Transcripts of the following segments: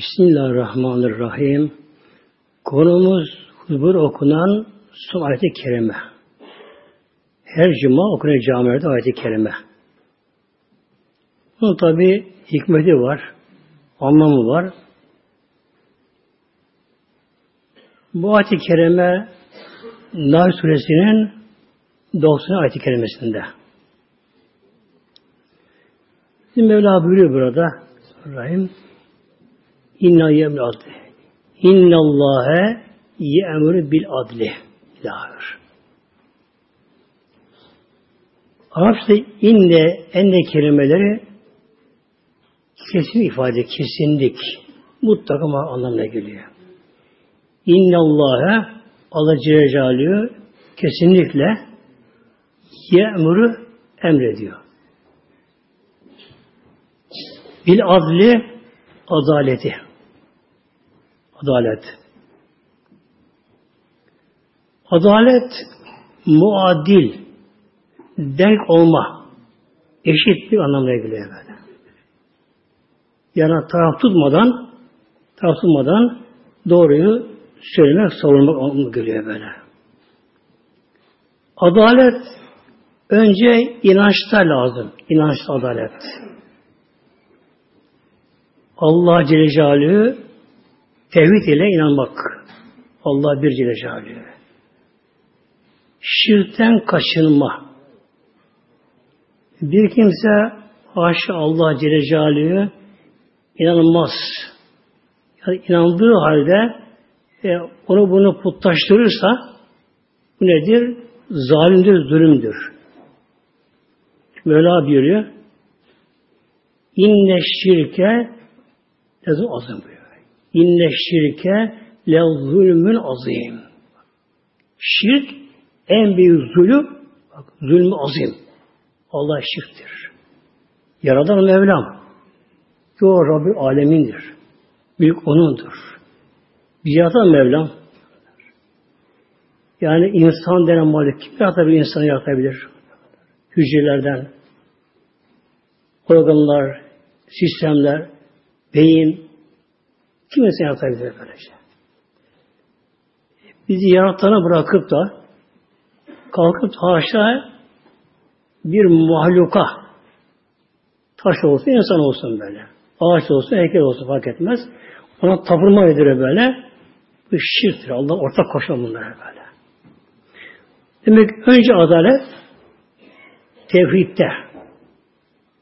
Bismillahirrahmanirrahim. Konumuz huzur okunan son ayet-i kerime. Her cuma okunan camilerde ayet-i kerime. Bunun tabi hikmeti var, anlamı var. Bu ayet-i kerime Nahl suresinin 90 ayet-i kerimesinde. Mevla buyuruyor burada Rahim İnna yemri adli. İnna Allahe ye'muru bil adli. İlahır. Arapçada inne, enne kelimeleri kesin ifade, kesinlik. Mutlaka anlamına geliyor. İnne Allah'a Allah Celle kesinlikle ye'muru emrediyor. Bil adli adaleti. Adalet. Adalet muadil, denk olma, eşit bir anlamına geliyor böyle. Yani taraf tutmadan, taraf tutmadan doğruyu söylemek, savunmak anlamına geliyor böyle. Adalet önce inançta lazım. İnançta adalet. Allah Celle Celaluhu tevhid ile inanmak. Allah bir Celle Celaluhu. Şirkten kaçınma. Bir kimse haşa Allah Celle Celaluhu inanmaz. Yani inandığı halde e, onu bunu putlaştırırsa bu nedir? Zalimdir, zulümdür. Mevla buyuruyor. İnne şirke Lezum azim buyuruyor. İnne şirke le zulmün azim. Şirk en büyük zulüm, bak, zulmü azim. Allah şirktir. Yaradan Mevlam. O Rabbi alemindir. Büyük O'nundur. Bir Mevlam. Yani insan denen malik kim yaratabilir, insanı yaratabilir? Hücrelerden, organlar, sistemler, beyin, kim insan yaratabilir böylece? Bizi yaratana bırakıp da kalkıp haşa bir mahluka taş olsun, insan olsun böyle. Ağaç olsun, heykel olsun fark etmez. Ona tapınma edilir böyle. Bu şirktir. Allah ortak koşan bunlara böyle. Demek önce adalet tevhidde.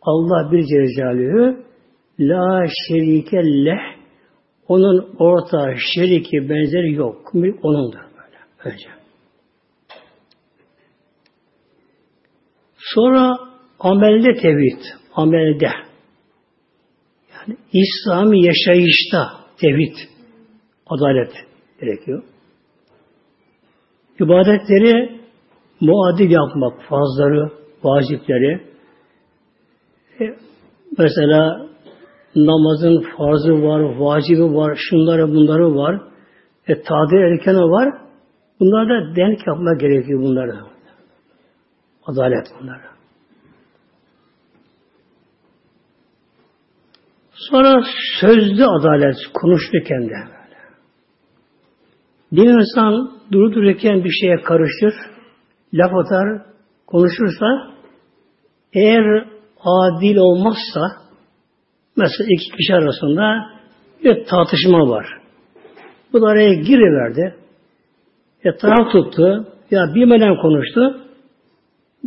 Allah bir Celle La şerike leh onun orta şeriki benzeri yok. Onundur böyle. Önce. Sonra amelde tevhid. Amelde. Yani İslami yaşayışta tevhid. Adalet gerekiyor. İbadetleri muadil yapmak, fazları, vacipleri. E, mesela namazın farzı var, vacibi var, şunları bunları var. E, tadil erkeni var. Bunlar da denk yapmak gerekiyor bunları. Adalet bunlara. Sonra sözlü adalet konuşurken de. Bir insan duru dururken bir şeye karışır, laf atar, konuşursa eğer adil olmazsa mesela iki kişi arasında bir tartışma var. Bu da araya giriverdi. E, taraf tuttu. Ya bilmeden konuştu.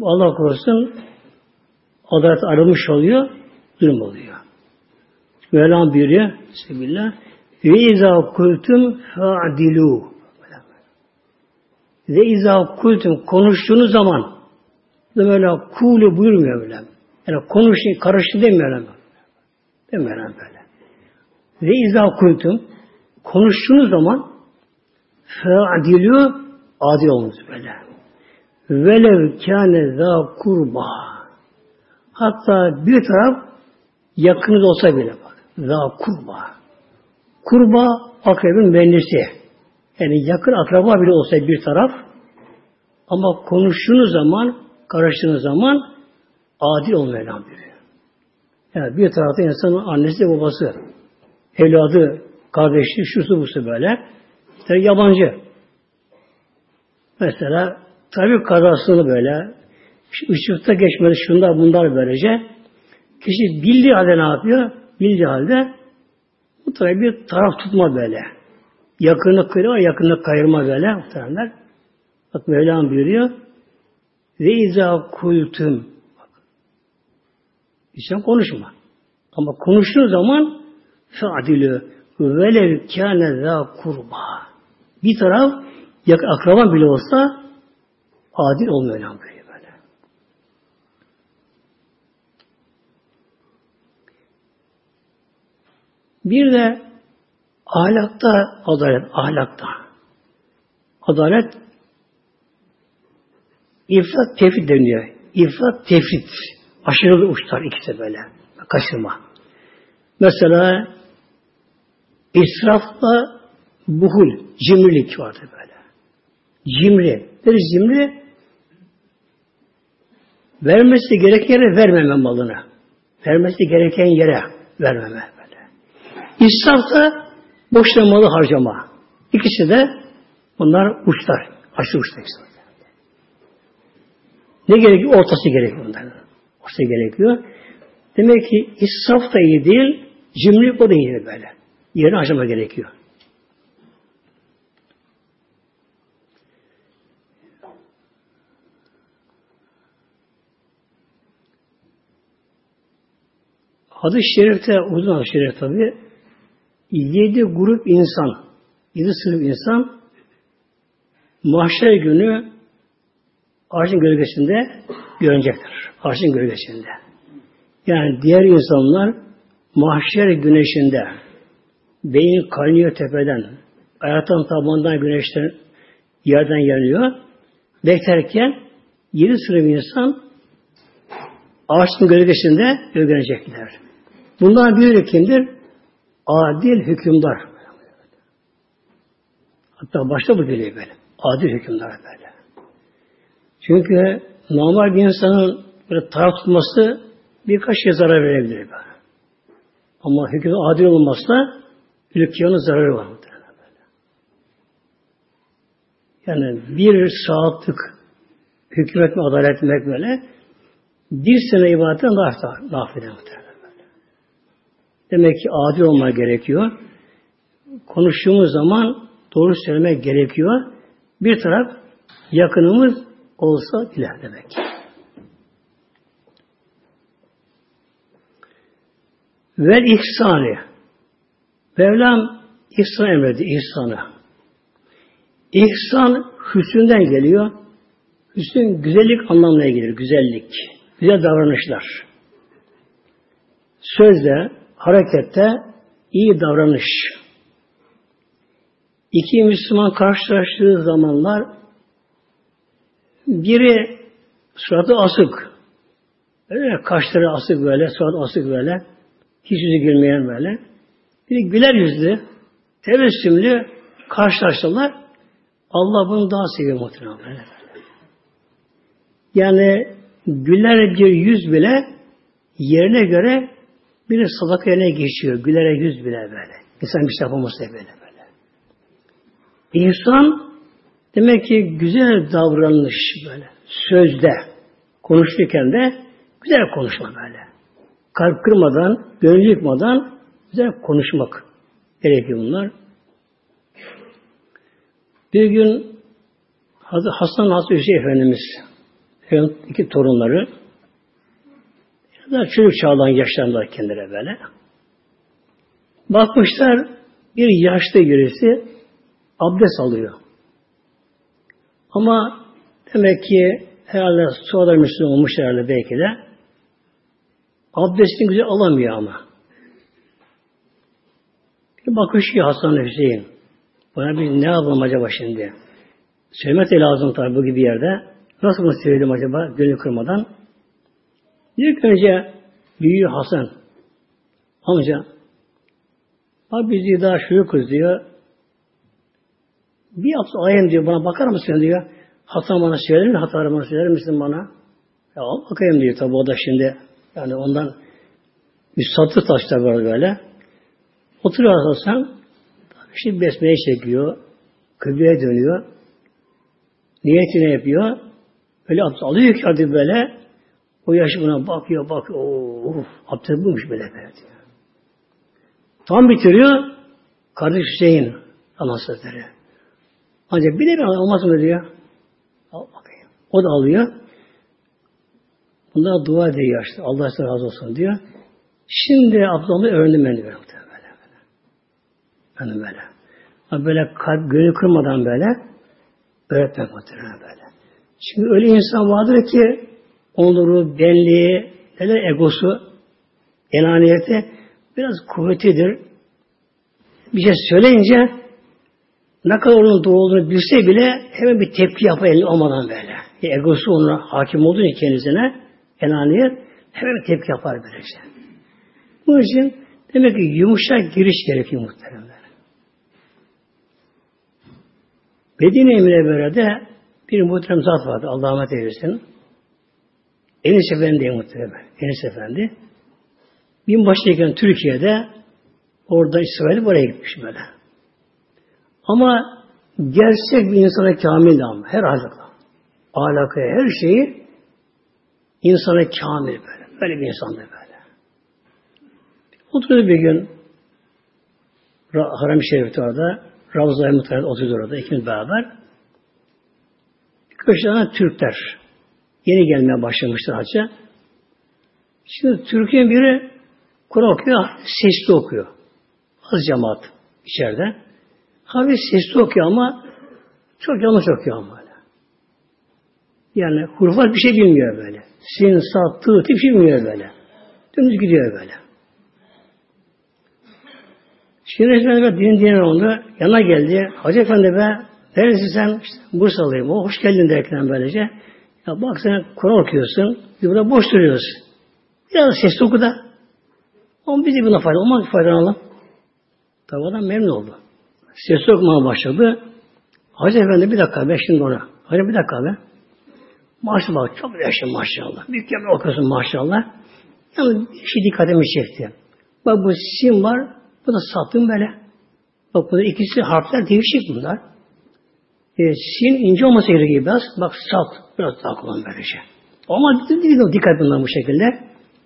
Allah korusun adalet arınmış oluyor, durum oluyor. Mevlam buyuruyor, Bismillah, ve izâ kultum fa'dilû. Ve izâ kultum konuştuğunuz zaman böyle kulu buyurmuyor böyle. Yani konuşun, karıştı demiyor öyle. Demiyor böyle. Ve izâ kultum konuştuğunuz zaman fa'dilû adil olmuş böyle. Velev kâne zâ kurba. Hatta bir taraf yakınız olsa bile bak. Zâ kurba. Kurba akrebin bellisi. Yani yakın akraba bile olsa bir taraf ama konuştuğunuz zaman, karıştığınız zaman adil olmayan biri. Yani bir tarafta insanın annesi babası. evladı, kardeşi, şusu busu böyle. İşte yabancı. Mesela trafik kazasını böyle ışıkta geçmedi şunlar bunlar böylece kişi bildiği halde ne yapıyor? Bildiği halde bu tabi bir taraf tutma böyle. Yakını kırma, yakını kayırma böyle muhtemelenler. Bak Mevlam buyuruyor. Ve izâ kultum. İnsan konuşma. Ama konuştuğu zaman fe'adilü velev kâne zâ kurba. Bir taraf yak akraban bile olsa adil olmuyor Mevlam böyle. böyle. Bir de ahlakta adalet, ahlakta. Adalet ifrat tefrit deniyor. İfrat tefrit. Aşırı uçlar ikisi böyle. Kaçırma. Mesela israfla buhul, cimrilik vardır böyle. Cimri. Nedir cimri? Vermesi gereken yere vermeme malını. Vermesi gereken yere vermeme böyle. İsraf da boşuna malı harcama. İkisi de bunlar uçlar. Aşırı uçlar. Ne gerekiyor? Ortası gerekiyor bunların. Ortası gerekiyor. Demek ki israf da iyi değil, cimrilik o da iyi böyle. Yerine harcama gerekiyor. Hadis-i şerifte, uzun hadis-i şerif tabi, yedi grup insan, yedi sınıf insan mahşer günü arşın gölgesinde görünecektir. Arşın gölgesinde. Yani diğer insanlar mahşer güneşinde beyin kaynıyor tepeden, ayaktan tabandan güneşten yerden yanıyor. Beklerken yedi sınıf insan ağaçın gölgesinde gölgelecekler. Bundan biri kimdir? Adil hükümdar. Hatta başta bu geliyor böyle. Adil hükümdar böyle. Çünkü normal bir insanın böyle taraf tutması birkaç şey zarar verebilir. Böyle. Ama hüküm adil olmazsa ülkenin zararı var. Yani bir saatlik hükmetme, adalet etmek böyle bir sene ibadetten daha daha böyle. Demek ki adil olmak gerekiyor. Konuştuğumuz zaman doğru söylemek gerekiyor. Bir taraf yakınımız olsa bile demek. Ve ihsanı. Mevlam ihsan emredi, ihsanı. İhsan hüsünden geliyor. Hüsn güzellik anlamına gelir, güzellik. Güzel davranışlar. Sözde, harekette iyi davranış. İki Müslüman karşılaştığı zamanlar biri suratı asık. Öyle kaşları asık böyle, surat asık böyle. Hiç yüzü gülmeyen böyle. Biri güler yüzlü, tebessümlü karşılaştılar. Allah bunu daha seviyor muhtemelen. Böyle. Yani güler bir yüz bile yerine göre bir sadaka yerine geçiyor. Gülere yüz bile böyle. İnsan bir şey yapamazsa böyle böyle. İnsan demek ki güzel davranış böyle. Sözde, konuşurken de güzel konuşma böyle. Kalp kırmadan, gönül yıkmadan güzel konuşmak gerekiyor bunlar. Bir gün Hasan Hazreti Hüseyin Efendimiz iki torunları daha çocuk çağdan yaşlandılar kendileri böyle. Bakmışlar bir yaşlı birisi abdest alıyor. Ama demek ki herhalde sonradan Müslüman olmuş herhalde belki de abdestini güzel alamıyor ama. Bir bakmış ki Hasan Hüseyin bana bir ne yapalım acaba şimdi? Söylemek de lazım tabi bu gibi yerde. Nasıl bunu söyledim acaba gönül kırmadan? İlk önce büyüğü Hasan amca abi bizi daha şuyu kız diyor. Bir hafta ayem diyor bana bakar mısın diyor. Hasan bana söyler mi? Hatalarımı bana söyler misin bana? Ya bakayım diyor tabi o da şimdi yani ondan bir satı taşlar var böyle. Oturuyor sen, şimdi besmeye çekiyor, kıbleye dönüyor, niyetini yapıyor, böyle abdest alıyor ki hadi böyle, o yaşı buna bakıyor, bakıyor, of, abdest bulmuş böyle böyle diyor. Tam bitiriyor, kardeş Hüseyin, Allah. Ancak bir olmaz mı diyor. Al bakayım. O da alıyor. Bunlar dua ediyor işte. Allah size razı olsun diyor. Şimdi Abdullah'ı öğrendim ben diyor. Böyle, böyle. Böyle. Ama böyle kalp gönül kırmadan böyle öğretmek muhtemelen böyle. Çünkü öyle insan vardır ki onuru, benliği, neler egosu, enaniyeti biraz kuvvetidir. Bir şey söyleyince ne kadar onun doğru olduğunu bilse bile hemen bir tepki yapar elini olmadan böyle. Yani egosu ona hakim olduğu için kendisine enaniyet hemen bir tepki yapar böylece. Bu için demek ki yumuşak giriş gerekiyor muhteremler. Medine Emine de bir muhterem zat vardı. Allah'a emanet eylesin. Enis Efendi diye muhterem. Enis Efendi. Binbaşıyken Türkiye'de orada İsrail'e buraya gitmiş böyle. Ama gerçek bir insana kamil ama her ahlakla. Ahlakaya her şeyi insana kamil böyle. Böyle bir insandı böyle. Oturdu bir gün Haram-ı Şerif'te orada Ravza-i Mutlu'da oturdu orada ikimiz beraber. Tane Türkler yeni gelmeye başlamıştır hacca. Şimdi Türkiye'nin biri Kur'an okuyor, sesli okuyor. Az cemaat içeride. Hafif sesli okuyor ama çok yanlış okuyor ama böyle. Yani huruflar bir şey bilmiyor böyle. Sin, sa, tı, tip şey bilmiyor böyle. Dümdüz gidiyor böyle. Şimdi Efendi ben din diyen oldu. Yana geldi. Hacı Efendi be neresin sen? İşte Bursalıyım. O hoş geldin derken böylece. Ya bak sen Kur'an okuyorsun. Bir burada boş duruyorsun. Biraz sesli oku da. Ama biz de buna fayda olmaz faydalanalım. Tabi adam memnun oldu. Ses okumaya başladı. Hacı Efendi bir dakika be şimdi ona. Hacı bir dakika be. Maşallah çok yaşlı maşallah. Mükemmel okuyorsun maşallah. Yani bir şey dikkatimi çekti. Bak bu sim var. Bu da sattım böyle. Bak burada ikisi harfler değişik bunlar. E, sin ince olması gerekiyor biraz. Bak sat. Biraz daha kullan böylece. Şey. Ama değil dikkat bunlar bu şekilde.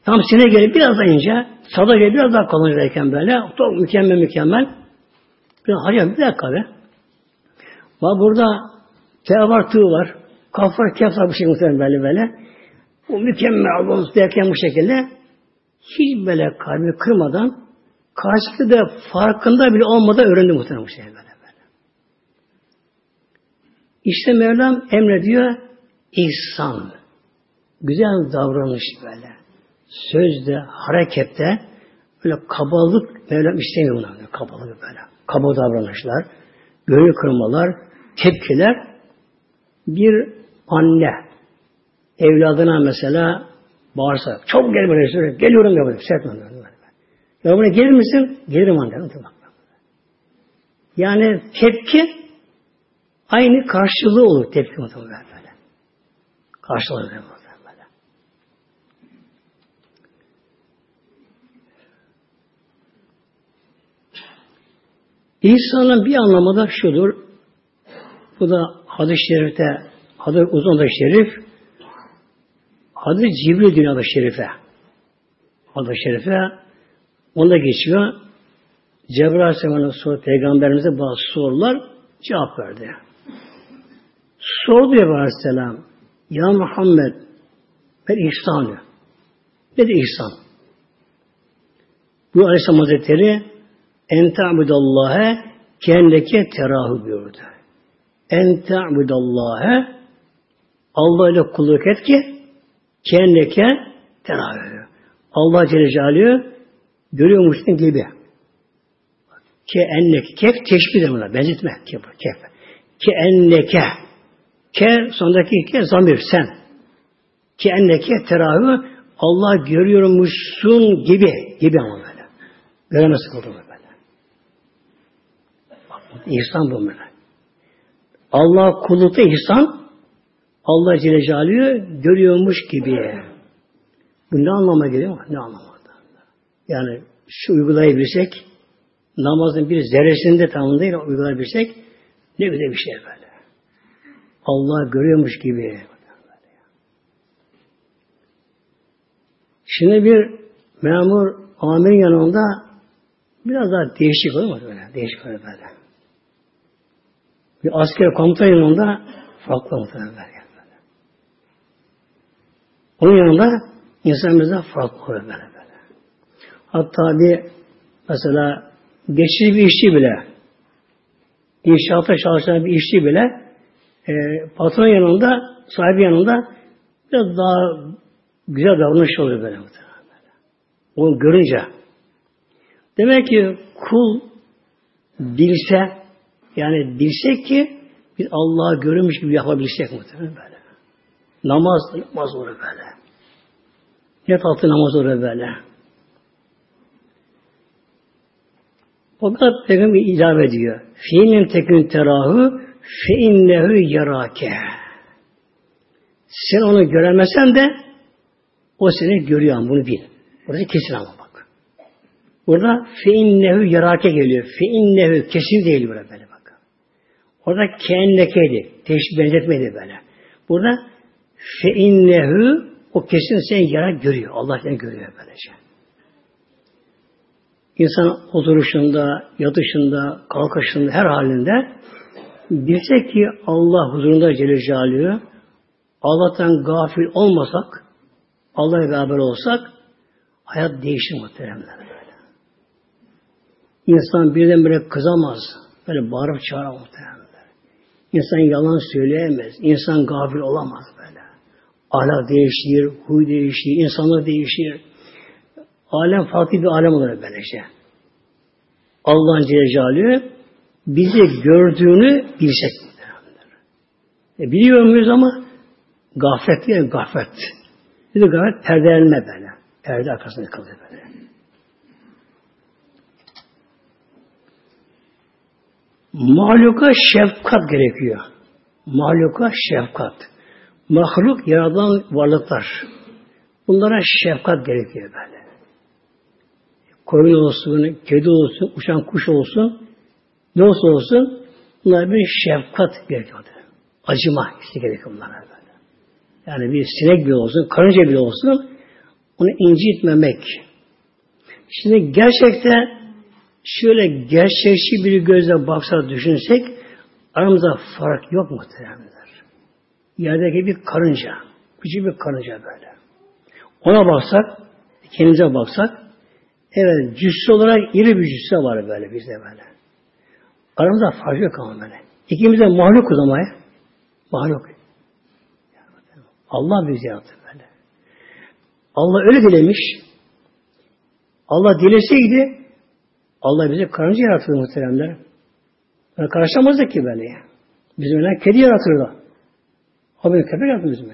Tam sine gelip biraz daha ince. Sada gelip biraz daha kalın böyle. Çok mükemmel mükemmel. Bir hacı bir dakika be. Bak burada T var, tığ var. Kaf var, kef var bu şekilde muhtemelen böyle böyle. Bu mükemmel Allah'ın derken bu şekilde hiç böyle kalbi kırmadan karşılıklı da farkında bile olmadan öğrendi muhtemelen bu şekilde böyle böyle. İşte Mevlam emrediyor ihsan. Güzel davranış böyle. Sözde, harekette böyle kabalık Mevlam istemiyor bunlar. Kabalık böyle kaba davranışlar, gönül kırmalar, tepkiler bir anne evladına mesela bağırsa çok gel böyle söyle geliyorum ya böyle sert böyle. Ya buna gelir misin? Gelirim anne. Yani tepki aynı karşılığı olur tepki muhtemelen böyle. Karşılığı böyle. İsa'nın bir anlamı da şudur. Bu da hadis-i şerifte, hadis uzun da şerif, hadis Cibril dünyada şerife. Adı şerife, onda geçiyor. Cebrail Aleyhisselam'ın soru peygamberimize bazı sorular cevap verdi. Sordu Cebrail Aleyhisselam, Ya Muhammed, ben ihsanı. Ne de ihsan? Bu Aleyhisselam Hazretleri en ta'budallaha kendeke terahu buyurdu. En ta'budallaha Allah ile kulluk et ki kendeke terahu. Allah Celle Celaluhu görüyormuşsun gibi. Ke enneke. Kef teşbih bunlar. Benzetme. Kef. kef. Ke enneke. Ke sondaki ke zamir sen. Ke enneke terahu Allah görüyormuşsun gibi. Gibi ama böyle. Göremezsin olur. İhsan bu böyle. Allah kullukta ihsan Allah Celle Celaluhu görüyormuş gibi. Bu ne anlama geliyor? Ne anlamada? Yani şu uygulayabilsek namazın bir zerresinde tamamıyla uygulayabilsek ne güzel bir şey böyle. Allah görüyormuş gibi. Şimdi bir memur amirin yanında biraz daha değişik olur mu böyle? Değişik olur böyle. Bir asker komutan yanında farklı muhtemelen. Onun yanında insan mesela farklı olur böyle. Hatta bir mesela geçici bir işçi bile inşaatta çalışan bir işçi bile e, patron yanında, sahibi yanında biraz daha güzel davranış oluyor böyle. Onu görünce. Demek ki kul bilse, yani bilsek ki biz Allah'ı görürmüş gibi yapabilsek muhtemelen böyle. Namaz, namaz olur böyle. Yat altı namaz olur böyle. Fakat Peygamber ilave ediyor. Fiilin tekün terahu fe innehu yarake. Sen onu göremesen de o seni görüyor bunu bil. Burası kesin ama bak. Burada fe innehu yarake geliyor. Fe innehu kesin değil burada böyle. Orada kennekeydi. Teşbih benzetmedi böyle. Burada fe innehu o kesin sen yarak görüyor. Allah seni görüyor böylece. İnsan oturuşunda, yatışında, kalkışında, her halinde bilsek ki Allah huzurunda Celle Celaluhu Allah'tan gafil olmasak, Allah'la beraber olsak hayat değişir muhteremler böyle. İnsan birdenbire kızamaz. Böyle bağırıp çağıramaz muhteremler. İnsan yalan söyleyemez. İnsan gafil olamaz böyle. Ahlak değişir, huy değişir, insanlar değişir. Alem farklı bir alem olur böylece. Allah'ın Celle bizi gördüğünü bilsek. E, biliyor muyuz ama gaflet değil gaflet. Bir de gaflet perdelenme böyle. Perde arkasında kalıyor böyle. Mahluka şefkat gerekiyor. Mahluka şefkat. Mahluk yaradan varlıklar. Bunlara şefkat gerekiyor böyle koyun olsun, kedi olsun, uçan kuş olsun, ne olsa olsun bunlar bir şefkat gerekiyor. Acıma işte gerekiyor bunlara böyle. Yani bir sinek bile olsun, karınca bile olsun onu incitmemek. Şimdi gerçekten şöyle gerçekçi bir gözle baksa düşünsek aramızda fark yok muhtemelenler. Yerdeki bir karınca, küçük bir karınca böyle. Ona baksak, kendimize baksak Evet, cüssü olarak iri bir cüsse var böyle bizde böyle. Aramızda fark yok ama böyle. İkimiz de ama ya. Mahluk. Allah bizi yarattı böyle. Allah öyle dilemiş. Allah dileseydi Allah bizi karınca yaratırdı muhteremler. Yani karışamazdık ki böyle. Bizim öyle kedi yaratırdı. O bir köpek yarattı bizim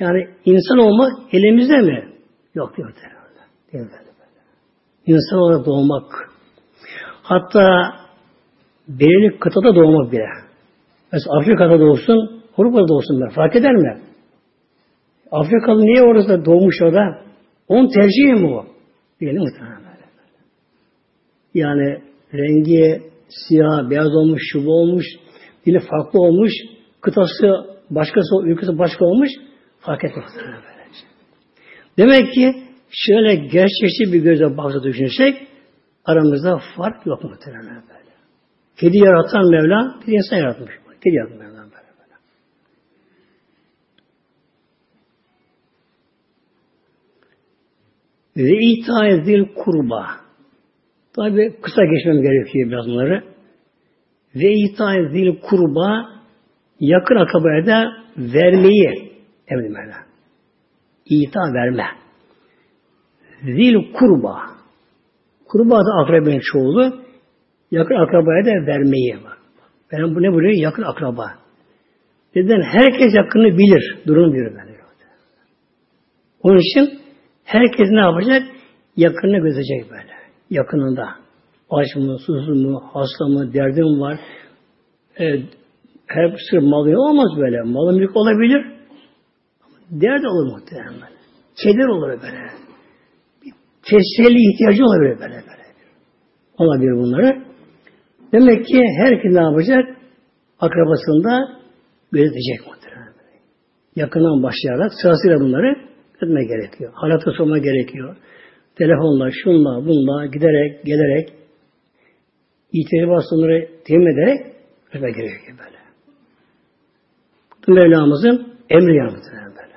Yani insan olmak elimizde mi? Yok. Değil mi? İnsan olarak doğmak. Hatta belirli kıtada doğmak bile. Mesela Afrika'da doğsun, Avrupa'da doğsun ben. Fark eder mi? Afrikalı niye orada doğmuş orada? Onun tercihi mi o? Değil muhtemelen. Yani rengi siyah, beyaz olmuş, şubu olmuş, dili farklı olmuş, kıtası başkası, ülkesi başka olmuş, fark etmez. Demek ki şöyle gerçekçi bir gözle baksa düşünsek aramızda fark yok muhtemelen böyle. Kedi yaratan Mevla bir insan yaratmış. Kedi yaratan Mevla böyle böyle. Ve itaizil kurba. Tabi kısa geçmem gerekiyor biraz bunları. Ve itaizil kurba yakın akrabaya da vermeyi emri Mevla. İta verme. Zil kurba. Kurba da akrabenin çoğulu. Yakın akrabaya da vermeyi var. Ben bu ne buluyor? Yakın akraba. Neden? Herkes yakını bilir. Durum bilir böyle. Onun için herkes ne yapacak? Yakını gözecek böyle. Yakınında. Aç mı, susuz mu, hasta mı, derdim var. E, her sır malı olmaz böyle. Malı mülk olabilir. Dert olur muhtemelen. Keder olur böyle teselli ihtiyacı olabilir böyle böyle. olabilir bunları. Demek ki herkes ne yapacak? Akrabasında gözetecek muhtemelen. Yakından başlayarak sırasıyla bunları etme gerekiyor. Halatı sorma gerekiyor. Telefonla, şunla, bunla giderek, gelerek itibar sonları temin ederek etme gerekiyor böyle. Bu Mevlamızın emri yanımızda böyle.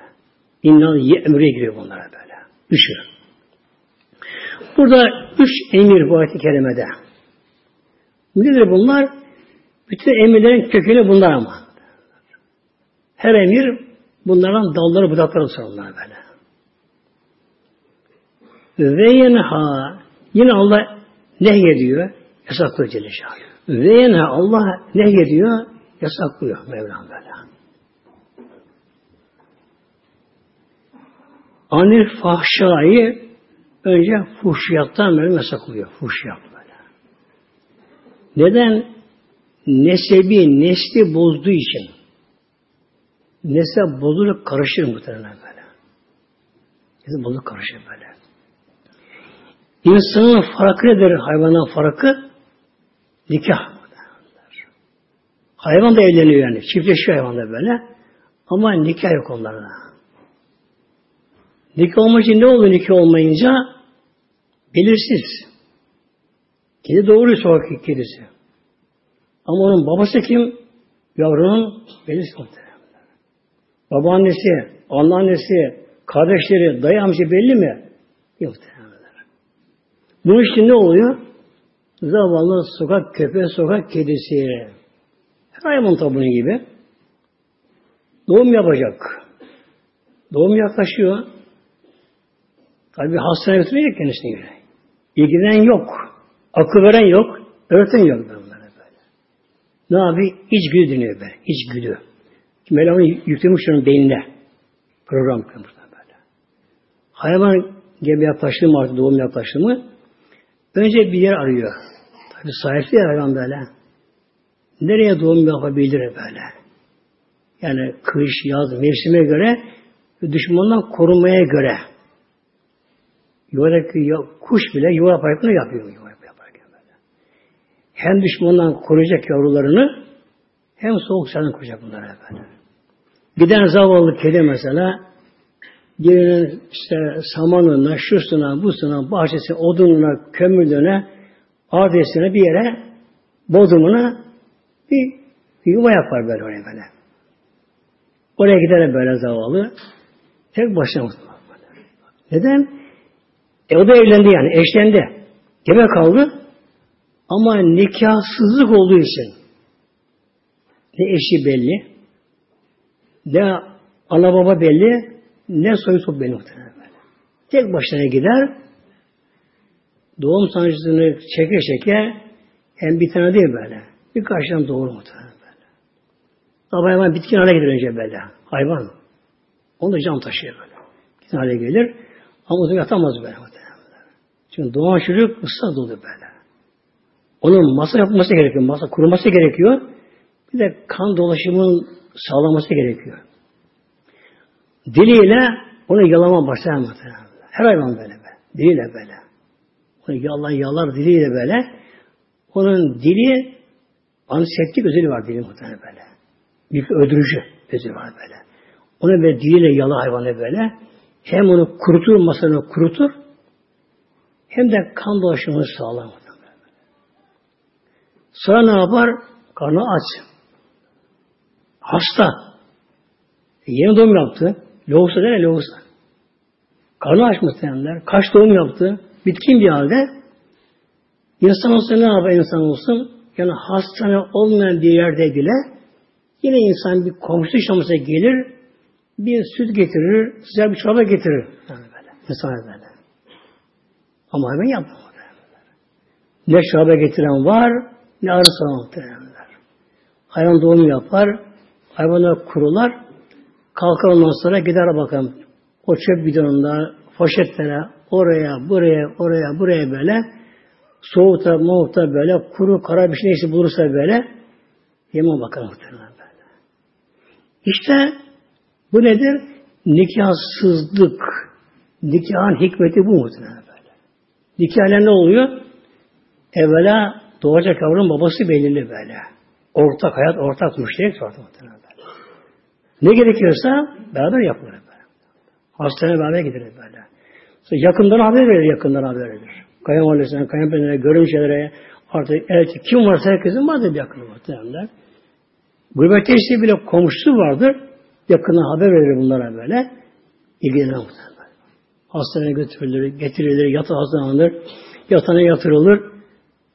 İnnan emri giriyor bunlara böyle. Üçü. Burada üç emir bu ayet-i kerimede. Nedir bunlar? Bütün emirlerin kökeni bunlar ama. Her emir bunlardan dalları budakları sorunlar böyle. Ve yenha yine Allah nehyediyor, yasaklıyor Celle Ve yenha Allah nehyediyor, yasaklıyor Mevlam böyle. Anil fahşayı önce fuhşiyattan böyle yasaklıyor. Fuhşiyat böyle. Neden? Nesebi, nesli bozduğu için. Nesle bozulur karışır muhtemelen böyle. Nesle bozulur karışır böyle. İnsanın farkı nedir hayvandan farkı? Nikah. Hayvan da evleniyor yani. Çiftleşiyor hayvan da böyle. Ama nikah yok onlarda. Nikah olmayınca ne oluyor nikah olmayınca? Belirsiz. Kedi doğuruyor sokak kedisi. Ama onun babası kim? Yavrunun belirsiz muhtemelen. Babaannesi, anneannesi, kardeşleri, dayı amca belli mi? Yok bunun için ne oluyor? Zavallı sokak köpeği, sokak kedisi. Her hayvan tabi gibi. Doğum yapacak. Doğum yaklaşıyor. Tabi hastaneye götürecek kendisine göre. İlgilenen yok. Akıl veren yok. Öğreten yok. Böyle. Ne yapıyor? İçgüdü deniyor böyle. İçgüdü. Mevlam yüklemiş onun beynine. Program kurmuş böyle. Hayvan gebe yaklaştı mı artık doğum yaklaştı mı Önce bir yer arıyor. Tabi sahipli hayvan böyle. Nereye doğum yapabilir böyle? Yani kış, yaz, mevsime göre düşmandan korunmaya göre yuvadaki kuş bile yuva yaparken yapıyor. Yuva yaparken böyle. Hem düşmandan koruyacak yavrularını hem soğuk sıcaktan koruyacak bunları böyle. Giden zavallı kedi mesela Birinin işte samanına, şusuna, busuna, bahçesine, odununa, kömürlüğüne, adresine bir yere, bodumuna bir, bir yuva yapar böyle oraya böyle. Oraya gider böyle zavallı. Tek başına Neden? E o da evlendi yani, eşlendi. Gebe kaldı. Ama nikahsızlık olduğu için ne eşi belli, ne ana baba belli, ne soyu top belli muhtemelen. Tek başına gider, doğum sancısını çeke çeke hem bir tane değil böyle. Birkaç tane doğru muhtemelen böyle. Ama hemen bitkin hale gelir önce böyle. Hayvan. Onu da can taşıyor böyle. Bitkin hale gelir. Ama uzun yatamaz böyle muhtemelen. Çünkü doğan çocuk ıslak dolu böyle. Onun masa yapması gerekiyor. Masa kuruması gerekiyor. Bir de kan dolaşımının sağlaması gerekiyor. Diliyle onu yalama başlar muhtemelen. Her hayvan böyle be. Diliyle böyle. Onu yalar yalar diliyle böyle. Onun dili antiseptik özelliği var dili muhtemelen böyle. Bir öldürücü özelliği var böyle. Onu böyle diliyle yala hayvanı böyle. Hem onu kurutur, masanı kurutur. Hem de kan dolaşımını sağlar. Sonra ne yapar? Karnı aç. Hasta. E, yeni doğum yaptı. Lohusa ne lohusa? Karnı aç muhtemelenler. Kaç doğum yaptı. Bitkin bir halde. İnsan olsa ne yapar insan olsun? Yani hastane olmayan bir yerde bile yine insan bir komşu şamasa gelir bir süt getirir, sıcak bir çorba getirir. Yani böyle. İnsan böyle. Ama hemen yapmıyor. Ne çorba getiren var, ne arı salan muhtemelenler. Hayvan doğum yapar, hayvanlar kurular, Kalkar ondan sonra gider bakalım. O çöp bidonunda, poşetlere, oraya, buraya, oraya, buraya böyle soğukta, moğukta böyle kuru, kara bir şey neyse bulursa böyle yeme bakalım muhtemelen böyle. İşte bu nedir? Nikahsızlık. Nikahın hikmeti bu muhtemelen böyle. Nikahla ne oluyor? evvela doğacak yavrunun babası belirli böyle. Ortak hayat, ortak müşterek ortak böyle. Ne gerekiyorsa beraber yapılır. Hastaneye beraber gidilir böyle. Sonra yakından haber verir, yakından haber verir. Kayınvalidesine, kayınpederine, görümcelere, artık evet, kim varsa herkesin vardır bir yakını muhtemelenler. Gurbette işte bile komşusu vardır. Yakından haber verir bunlara böyle. İlgilenir muhtemelen. Hastaneye götürülür, getirilir, yatağa hazırlanır, yatağına yatırılır.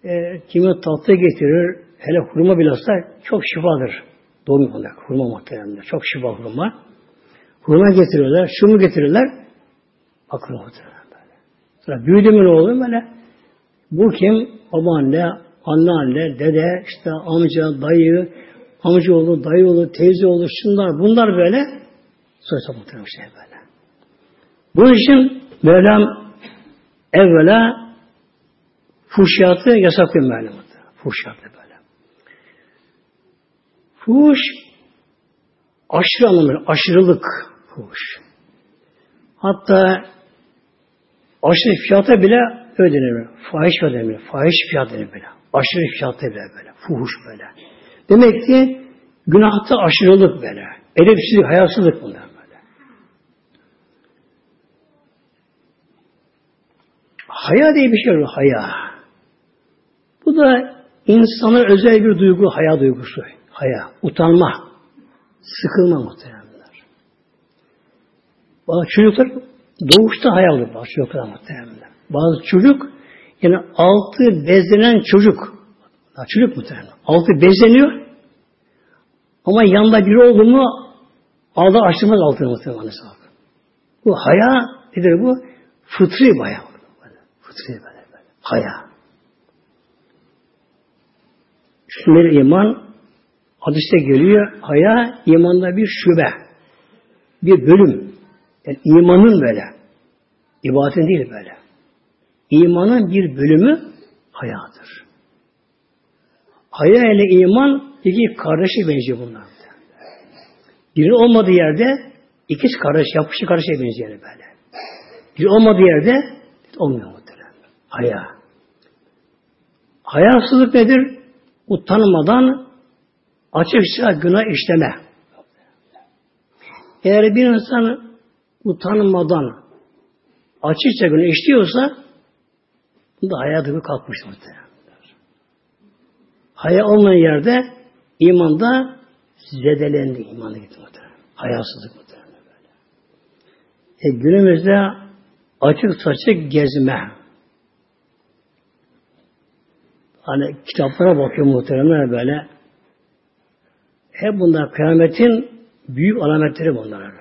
E, kimi tatlı getirir, hele hurma bilhassa çok şifadır. Doğum yapılır. Hurma muhtemelen. Çok şifa hurma. Hurma getiriyorlar, şunu getirirler. Bakın böyle. Sonra büyüdü mü ne olur böyle? Bu kim? Babaanne, anneanne, dede, işte amca, dayı, amcaoğlu, dayıoğlu, teyzeoğlu, şunlar, bunlar böyle soysa muhtemelen şey böyle. Bu için Mevlam evvela fuhşiyatı yasaklıyor Mevlam. Fuhşiyatı. Fuhuş aşırı anlamı, aşırılık fuhuş. Hatta aşırı fiyata bile öyle denir. Fahiş fiyat denir. Fahiş fiyat denir böyle. Aşırı fiyatı bile böyle. Fuhuş böyle. Demek ki günahta aşırılık böyle. Edepsizlik, hayasızlık bunlar böyle. Haya diye bir şey var. Haya. Bu da insanın özel bir duygu, haya duygusu. Haya. Utanma. Sıkılma muhtemelenler. Bazı çocuklar doğuşta haya olur. Bazı çocuklar muhtemelenler. Bazı çocuk yani altı bezlenen çocuk. Çocuk muhtemelen. Altı bezleniyor ama yanında biri oldu mu ağda açtırmaz altını muhtemelen. Bu haya nedir bu? Fıtri bayağı. Fıtri böyle, böyle. Haya. Şimdi iman hadiste geliyor. Haya imanda bir şube. Bir bölüm. Yani imanın böyle. İbadetin değil böyle. İmanın bir bölümü hayadır. Haya ile iman iki kardeşe benziyor bunlar. Biri olmadığı yerde ikiz kardeş, yapışık kardeşe benziyor böyle. Biri olmadığı yerde olmuyor muhtemelen. Haya. Hayasızlık nedir? Utanmadan açıkça günah işleme. Eğer bir insan utanmadan açıkça günah işliyorsa bunda haya duygu kalkmış muhtemelen. Haya olmayan yerde imanda zedelendi. imanı gitti muhtemelen. Hayasızlık muhtemelen. E, günümüzde açık saçık gezme. Hani kitaplara bakıyor muhtemelen böyle. Hep bunlar kıyametin büyük alametleri bunlar.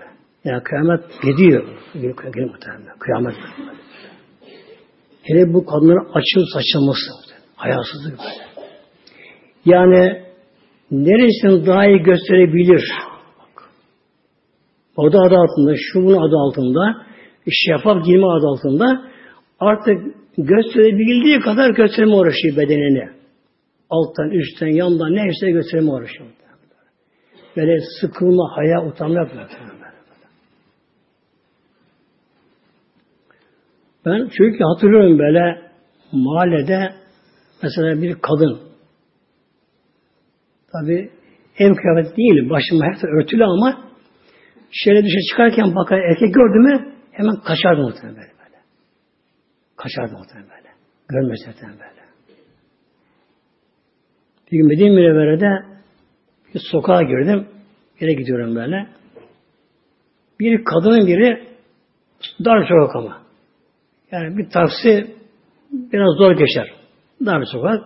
Yani kıyamet gidiyor. Gidiyor muhtemelen. Kıyamet. Hele bu kadınların açıl saçılması. Hayasızlık böyle. Yani neresini daha iyi gösterebilir? O da adı altında, şu bunun adı altında, şeffaf giyme adı altında artık gösterebildiği kadar gösterme uğraşıyor bedenini. Alttan, üstten, yandan neyse gösterme uğraşıyor. Böyle sıkılma, haya, utanma yapmıyor. Ben çünkü hatırlıyorum böyle mahallede mesela bir kadın Tabi ev kıyafeti değil, başım her örtülü ama şöyle dışarı çıkarken bakar erkek gördü mü hemen kaçardı muhtemelen böyle. böyle. Kaçardı muhtemelen böyle. Görmez muhtemelen böyle. Bir gün Medine Münevvere'de bir sokağa girdim. Yere gidiyorum böyle. Bir kadının biri dar sokak ama. Yani bir taksi biraz zor geçer. Dar bir sokak.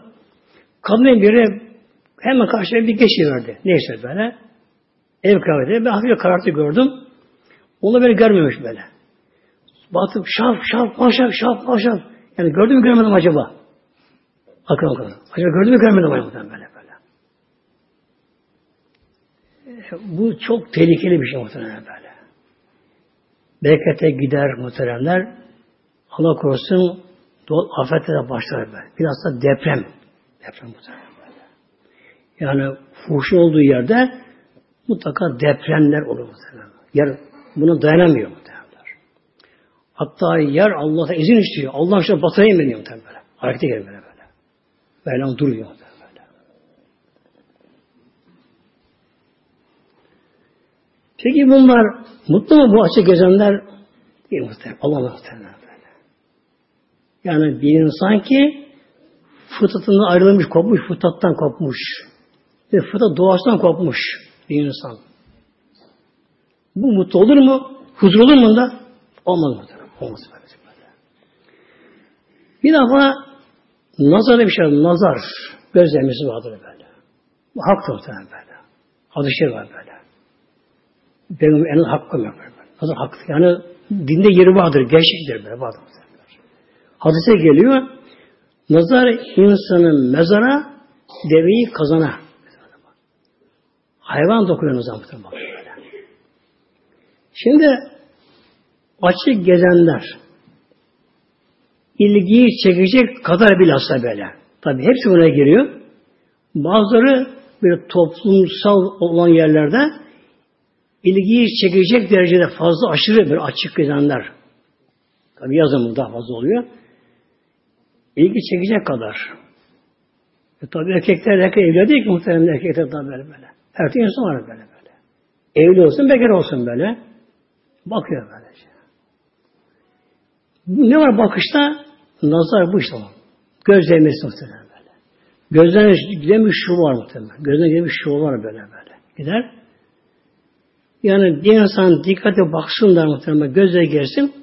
Kadının biri Hemen karşıya bir geçiverdi. Neyse böyle. Ev kahvede. Ben hafif karartı gördüm. Onu böyle görmemiş böyle. Baktım şaf şaf maşaf şaf maşaf. Yani gördüm mü görmedim acaba? Akıl akıl. Acaba gördüm mü görmedim acaba böyle böyle. Bu çok tehlikeli bir şey muhtemelen böyle. Berekete gider muhteremler. Allah korusun afette de başlar böyle. Biraz da deprem. Deprem muhtemelen. Yani fuhuş olduğu yerde mutlaka depremler olur muhtemelen. Yer buna dayanamıyor muhtemelen. Hatta yer Allah'a izin istiyor. Allah işte batırayım beni muhtemelen böyle. Harekete gelir böyle böyle. Mevlam duruyor. Böyle. Peki bunlar mutlu mu bu açık gezenler? Değil muhtemelen. Allah muhtemelen böyle. Yani bir insan ki fıtratından ayrılmış, kopmuş, fıtrattan kopmuş. Ve fıtrat doğaçtan kopmuş bir insan. Bu mutlu olur mu? Huzur olur mu da? Olmaz mı? Olmaz böyle. Bir defa nazar bir şey var. Nazar. Gözlemesi vardır böyle. Bu hak muhtemelen böyle. Hadis-i var böyle. Benim en hakkım yok böyle. Nazar hak. Yani dinde yeri vardır. Gerçektir böyle. Vardır. Hadise geliyor. Nazar insanın mezara, deveyi kazana. Hayvan dokuyor nazar. Böyle. Şimdi açık gezenler, ilgiyi çekecek kadar bilhassa böyle. Tabi hepsi buna giriyor. Bazıları bir toplumsal olan yerlerde ilgiyi çekecek derecede fazla aşırı bir açık gezenler. Tabi yazın daha fazla oluyor. İlgi çekecek kadar. E tabi erkekler erkek evli değil ki muhtemelen erkekler daha böyle böyle. Her türlü insan var böyle böyle. Evli olsun, bekar olsun böyle. Bakıyor böylece. Ne var bakışta? Nazar bu işte. Göz değmesi muhtemelen böyle. Gözden giden bir şu var muhtemelen. Gözden giden bir şu var böyle böyle. Gider. Yani bir insan dikkate baksın da muhtemelen gözle gelsin.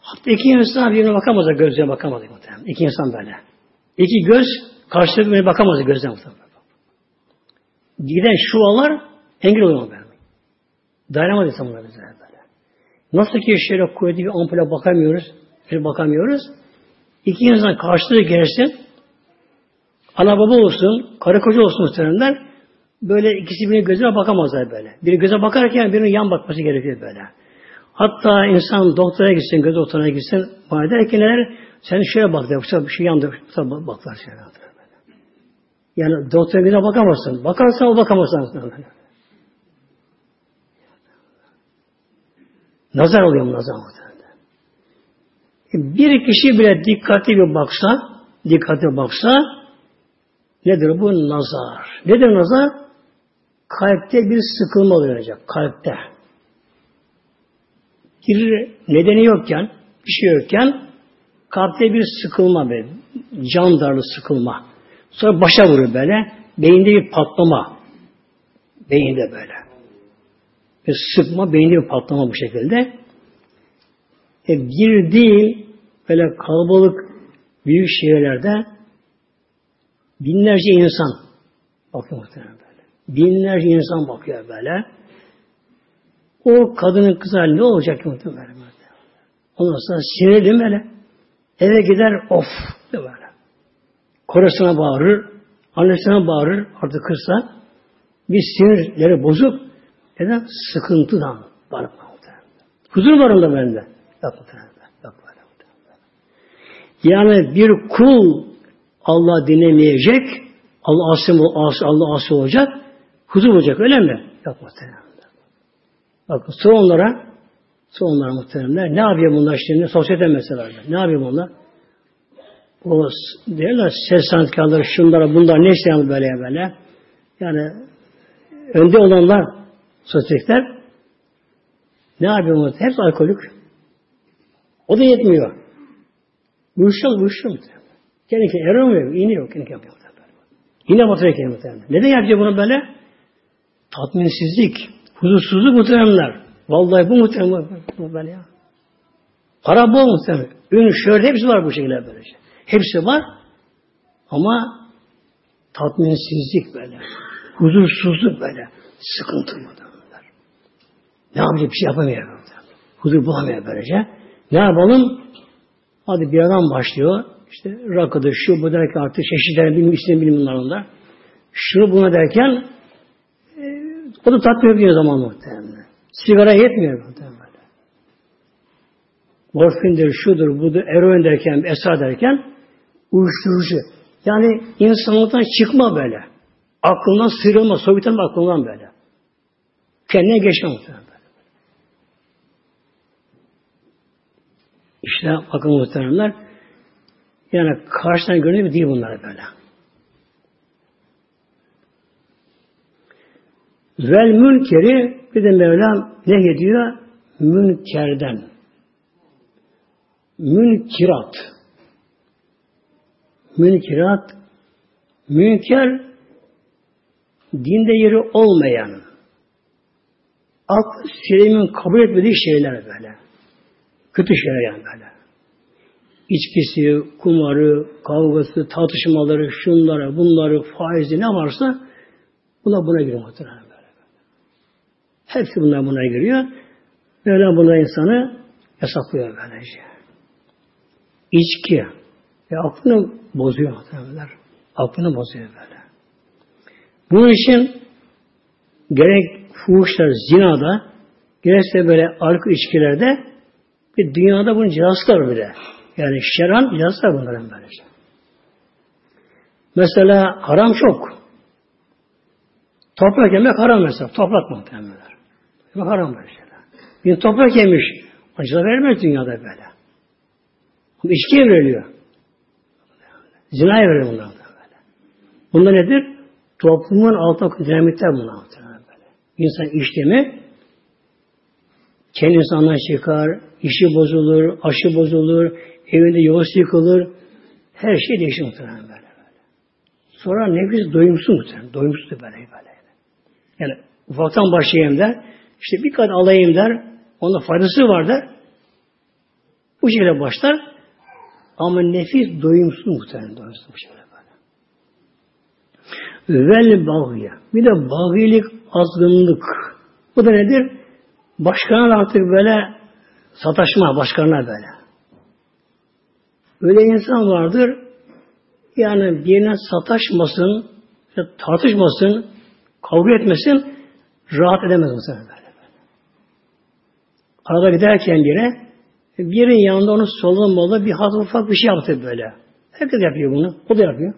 Hatta iki insan birbirine bakamaz gözle bakamaz muhtemelen. İki insan böyle. İki göz karşılıklı birbirine bakamaz gözle muhtemelen. Giden şuvalar engel oluyor böyle. Dayanamaz insan bunlar bize böyle. Nasıl ki şöyle kuvvetli bir ampule bakamıyoruz, bir bakamıyoruz. İki insan karşılığı gelsin, ana baba olsun, karı koca olsun muhtemelenler, böyle ikisi birbirine gözüne bakamazlar böyle. Biri göze bakarken birinin yan bakması gerekiyor böyle. Hatta insan doktora gitsin, göz doktoruna gitsin, bana derken sen şöyle bak der, bir şey yan baklar şöyle. Yani doktora göze bakamazsın. Bakarsan o bakamazsın. Nazar oluyor mu nazar muhtemelen. Bir kişi bile dikkatli bir baksa, dikkatli baksa, nedir bu? Nazar. Nedir nazar? Kalpte bir sıkılma olacak. Kalpte. Bir nedeni yokken, bir şey yokken, kalpte bir sıkılma böyle. Can darlı sıkılma. Sonra başa vurur böyle. Beyinde bir patlama. Beyinde böyle. Bir sıkma, beyinde bir patlama bu şekilde. E, bir değil, böyle kalabalık büyük şehirlerde binlerce insan bakıyor muhtemelen. Binlerce insan bakıyor böyle. O kadının kız ne olacak muhtemelen böyle. Ondan sonra sinirli böyle. Eve gider of de böyle. Korasına bağırır, annesine bağırır artık kırsa. Bir sinirleri bozuk. Neden? Sıkıntıdan. Var Huzur var onda bende. Böyle Yani bir kul Allah dinlemeyecek, Allah asım, Allah asıl olacak, huzur olacak öyle mi? Yok muhtemelen. Bakın sor onlara, sor onlara muhteremler. Ne yapıyor bunlar şimdi? Sosyete meseleler. Ne yapıyor bunlar? O derler ses sanatkarları, şunlara, bunlar ne isteyen böyle böyle. Yani önde olanlar sosyetler ne yapıyor bunlar? Hepsi alkolik. O da yetmiyor. Uyuşuyor, uyuşuyor muhtemelen. Kendi kendine yaramıyor, iniyor, kendi kendine yapıyor. Yine batırıyor kendine muhtemelen. Neden yapıyor bunu böyle? Tatminsizlik, huzursuzluk muhtemelenler. Vallahi bu muhtemelen bu böyle ya. Para bol muhtemelen. Ün, şöyle hepsi var bu şekilde böylece. Hepsi var ama tatminsizlik böyle. Huzursuzluk böyle. Sıkıntı muhtemelen. Ne yapacak bir şey yapamıyor. Huzur bulamıyor böylece. Ne yapalım? Hadi bir adam başlıyor. İşte rakıdır, şu bu derken artık çeşitlerini bilmiyorum, istedim bilmiyorum da. Şunu buna derken o da tatmin ediyor zaman muhtemelen. Sigara yetmiyor muhtemelen. Morfindir, şudur, budur, eroin derken, esra derken uyuşturucu. Yani insanlıktan çıkma böyle. Aklından sıyrılma, soyutan aklından böyle. Kendine geçme muhtemelen. İşte bakın muhteremler Yani karşıdan görünüyor değil bunlar böyle. Vel münkeri bir de Mevlam ne ediyor? Münkerden. Münkirat. Münkirat münker dinde yeri olmayan aklı selimin kabul etmediği şeyler böyle. Kötü şeyler yani böyle. İçkisi, kumarı, kavgası, tartışmaları, şunları, bunları, faizi ne varsa buna buna giriyor. Hepsi bunlar buna giriyor. Böyle bunlar insanı yasaklıyor böylece. İçki. Ve aklını bozuyor muhtemelen. Aklını bozuyor böyle. Bunun için gerek fuhuşlar, zinada, gerekse böyle alkol içkilerde bir dünyada bunun cihazı var bile. Yani şeran cihazı var bunların böylece. Mesela haram çok. Toprak yemek haram mesela. Toprak muhtemelenler. Yemek haram şeyler. Bir toprak yemiş. Acıda vermez dünyada böyle. Ama içkiye veriliyor. Zinaya veriliyor bunlar böyle. Bunda nedir? Toplumun altında dinamitler bunlar böyle. İnsan işlemi kendi insandan çıkar, işi bozulur, aşı bozulur, evinde yuvası yıkılır. Her şey değişir muhtemelen böyle. böyle. Sonra nefis doyumsuz muhtemelen. Doyumsuz böyle böyle. Yani ufaktan başlayayım der. İşte bir kadar alayım der. Onun faydası var der. Bu şekilde başlar. Ama nefis doyumsuz muhtemelen. Doyumsuz bu şekilde böyle. Vel bağıya. Bir de bağilik azgınlık. Bu da nedir? Başkanlar artık böyle sataşma başkanlar böyle. Öyle insan vardır yani birine sataşmasın, tartışmasın, kavga etmesin, rahat edemez mesela. Arada giderken yine birin yanında onu solunmalı bir hafif ufak bir şey yaptı böyle. Herkes yapıyor bunu. O da yapıyor.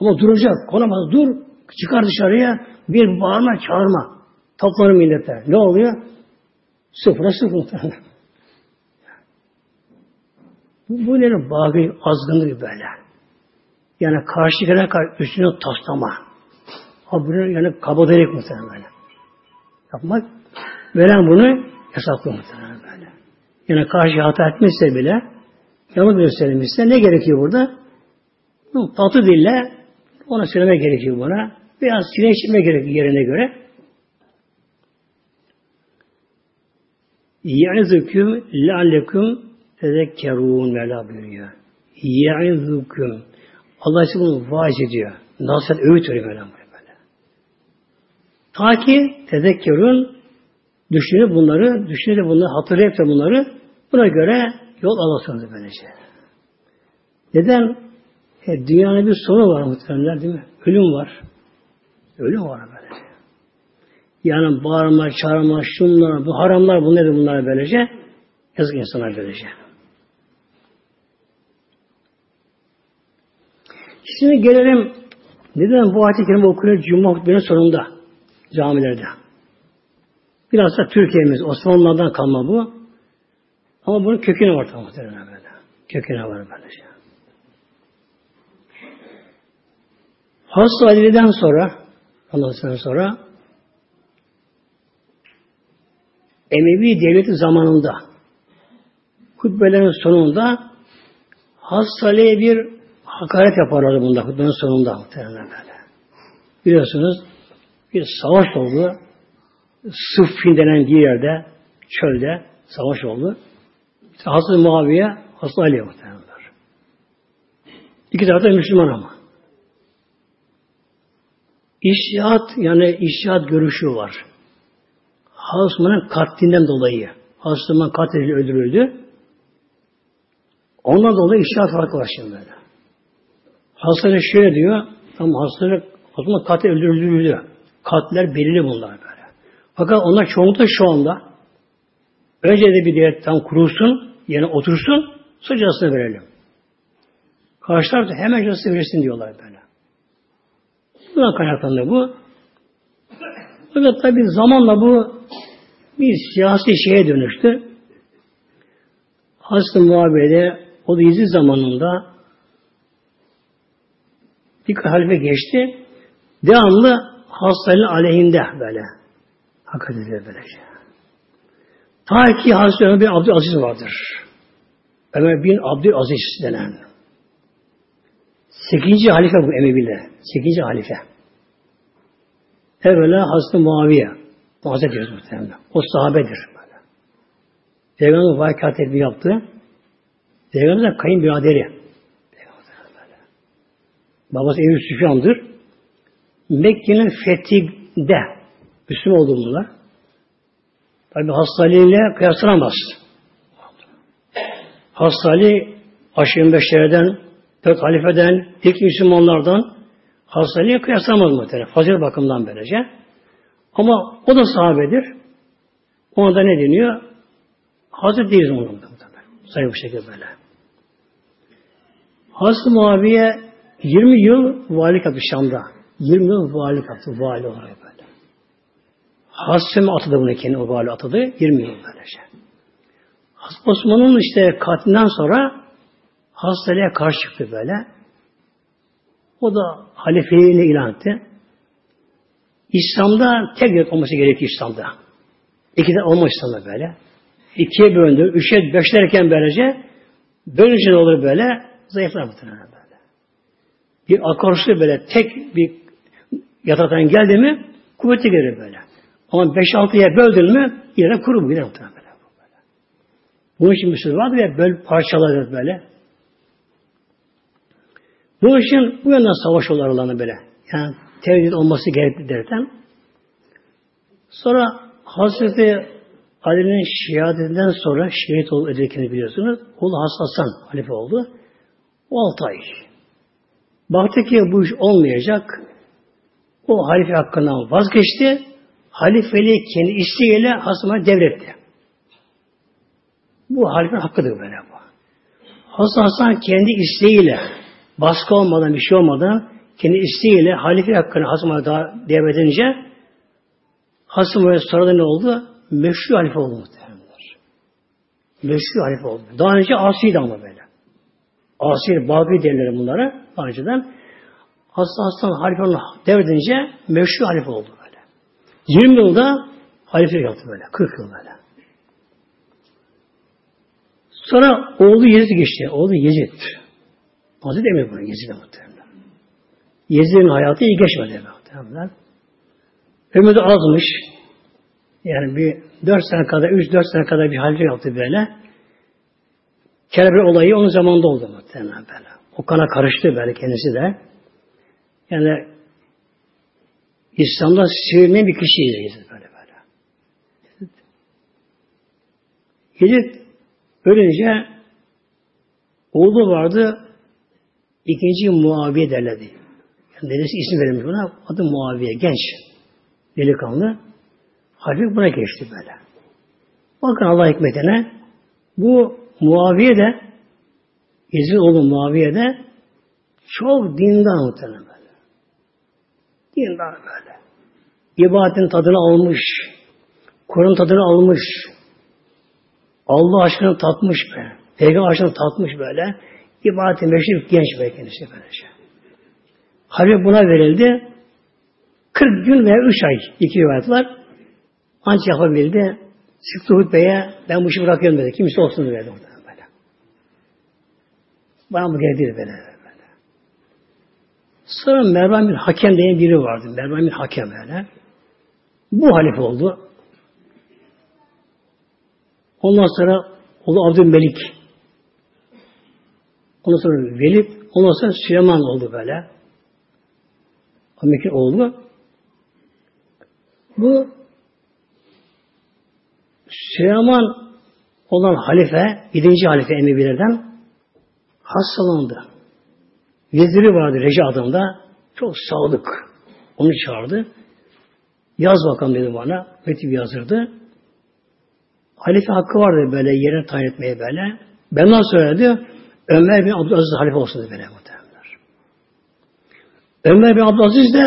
Ama duracak. Konamaz. Dur. Çıkar dışarıya. Bir bağırma, çağırma. Toplanır milletler. Ne oluyor? Sıfıra sıfır. bu, bu nedir? Bağır, azgınlık böyle. Yani karşı karşı üstüne taslama. Habire yani kabadayılık muhtemelen. Yapmak. Veren bunu hesaplı muhtemelen böyle. Yani karşı hata etmişse bile yanlış söylemişse ne gerekiyor burada? Tatlı dille ona söyleme gerekiyor buna. Biraz sileştirme gerekiyor yerine göre. Ya'izüküm leallekum tezekkerûn Mevla buyuruyor. Ya'izüküm Allah size bunu vaaz ediyor. Nasihat öğüt veriyor Mevla böyle. Ta ki tezekkerûn düşünüp bunları, düşünüp bunları, hatırlayıp da bunları buna göre yol alasınız böylece. Neden? E, dünyanın bir sonu var muhtemelen değil mi? Ölüm var. Ölüm var böylece. Yani bağırma, çağırma, şunlar, bu haramlar, bu nedir bunlar böylece? Yazık insanlar böylece. Şimdi gelelim neden bu ayet-i kerime okunuyor Cuma hutbenin sonunda camilerde. Biraz da Türkiye'miz, Osmanlılardan kalma bu. Ama bunun kökeni var tam muhtemelen böyle. Kökeni var böylece. Hazreti Ali'den sonra Allah'tan sonra Emevi devleti zamanında hutbelerin sonunda Hazreti bir hakaret yaparlardı bunda hutbenin sonunda muhtemelen böyle. Biliyorsunuz bir savaş oldu. Sıffin denen bir yerde çölde savaş oldu. İşte Hazreti Muaviye, Hazreti Ali'ye muhtemelen. İki tarafta Müslüman ama. İştihat yani iştihat görüşü var. Osman'ın katlinden dolayı. Osman katledildi, öldürüldü. Ondan dolayı iştihat farkı var böyle. Hastalık şöyle diyor, tam hastalık Osman katil öldürüldü. Katiller belirli bunlar böyle. Fakat onlar çoğunlukla şu anda önce de bir devlet tam kurulsun, yani otursun, sonra cezasını verelim. Karşı taraf da hemen cezasını verirsin diyorlar böyle. Buna kaynaklandı bu. Fakat tabi zamanla bu bir siyasi şeye dönüştü. Hazreti Muhammed'e o da izi zamanında Bir halife geçti. Devamlı hastanın aleyhinde böyle. Hakikaten böylece. Ta ki Hazreti Ömer bin Abdülaziz vardır. Ömer bin Abdülaziz denen. Sekizinci halife bu Emeviler. Sekizinci halife. Evvela Hazreti Muaviye. Muazzez diyoruz muhtemelen. O sahabedir. Böyle. Peygamber vakat etmi yaptı. Peygamber de kayınbiraderi. Babası Ebu Süfyan'dır. Mekke'nin fethinde Müslüman oldu bunlar. Tabi hastalığıyla kıyaslanamaz. Hastalığı aşırı beşlerden, dört halifeden, ilk Müslümanlardan hastalığı kıyaslanamaz muhtemelen. Fazilet bakımdan böylece. Ama o da sahabedir. Ona da ne deniyor? Hazret değiliz onun. Sayın bu şekilde böyle. Hazreti Muaviye 20 yıl valilik yaptı Şam'da. 20 yıl valilik yaptı. Vali olarak Hazreti atadı bunu kendi o vali atadı. 20 yıl böylece. Hazreti Osman'ın işte katlinden sonra hastalığa karşı çıktı böyle. O da halifeliğini ilan etti. İslam'da tek devlet olması gerekiyor İslam'da. İki de İslam'da böyle. İkiye bölündü. Üçe beşlerken böylece bölünce ne olur böyle? Zayıflar muhtemelen böyle. Bir akarsu böyle tek bir yataktan geldi mi kuvvetli gelir böyle. Ama beş altıya böldün mü yine kuru bu gider muhtemelen böyle. Bunun için vardır ya böl parçalar böyle. Bunun için bu yönden savaş aralarında böyle. Yani tevhid olması gerekli derken. Sonra Hazreti Ali'nin şehadetinden sonra şehit oldu edildiğini biliyorsunuz. Oğlu Hasan halife oldu. O altı ay. Baktı ki bu iş olmayacak. O halife hakkından vazgeçti. Halifeliği kendi isteğiyle Hasan'a devretti. Bu halifenin hakkıdır böyle bu. Hasan Hasan kendi isteğiyle baskı olmadan, bir şey olmadan kendi isteğiyle halife hakkını Hasan'a daha devredince Hasan sonra ne oldu? Meşru halife oldu muhtemelenler. Meşru halife oldu. Daha önce asiydi ama böyle. Asi, Babi derler bunlara daha önceden. Hasan Hasan halife devredince meşru halife oldu. 20 yılda halife yaptı böyle. 40 yıl böyle. Sonra oğlu Yezid geçti. Oğlu Yezid. Hazreti Emir bunu Yezid'e muhtemelen. Yezid'in hayatı iyi geçmedi muhtemelen. Ömrü de azmış. Yani bir dört sene kadar, üç dört sene kadar bir halife yaptı böyle. Kerbel olayı onun zamanında oldu muhtemelen böyle. O kana karıştı böyle kendisi de. Yani İslam'da sevilmeyen bir kişiydi Yezid böyle böyle. Yezid ölünce oğlu vardı ikinci Muaviye derlerdi. Yani dedesi isim verilmiş buna. Adı Muaviye. Genç. Delikanlı. Hafif buna geçti böyle. Bakın Allah hikmetine bu Muaviye de Yezid oğlu Muaviye de çok dindar muhtemelen böyle. Dindar böyle. İbadetin tadını almış. Kur'an tadını almış. Allah aşkını tatmış be. Peygamber aşkını tatmış böyle. İbadeti meşhur genç be kendisi böylece. Halbuki buna verildi. 40 gün veya 3 ay iki rivayet var. Ancak yapabildi. Sıktı hutbeye ben bu işi bırakıyorum dedi. Kimse olsun dedi. Böyle. Bana bu geldi böyle. Sonra Mervan bir hakem diye biri vardı. Mervan bir hakem böyle. Bu halife oldu. Ondan sonra oldu Abdülmelik. Ondan sonra Velid. Ondan sonra Süleyman oldu böyle. Amerika oğlu. Bu Süleyman olan halife, birinci halife Emevilerden hastalandı. Veziri vardı Reji adında. Çok sağlık. Onu çağırdı. Yaz bakalım dedi bana. Metin yazırdı. Halife hakkı vardı böyle yerine tayin etmeye böyle. Benden söyledi. Ömer bin Abdülaziz halife olsun dedi böyle muhtemelenler. Ömer bin Abdülaziz de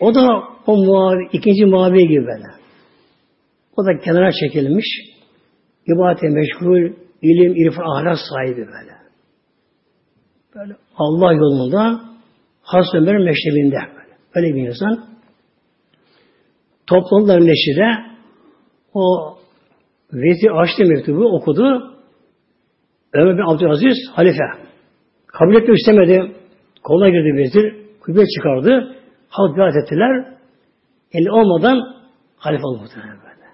o da o muavi, ikinci muaviye gibi böyle. O da kenara çekilmiş. İbadete meşgul, ilim, irfan, ahlak sahibi böyle. Böyle Allah yolunda Hazreti Ömer'in meşrebinde. Öyle bir insan. Toplandılar meşride. O Vezir açtı mektubu, okudu. Ömer bin Abdülaziz halife. Kabul etmek istemedi. Koluna girdi vezir. Kubbe çıkardı. Halk biat ettiler. Eli olmadan halife oldu muhtemelen böyle.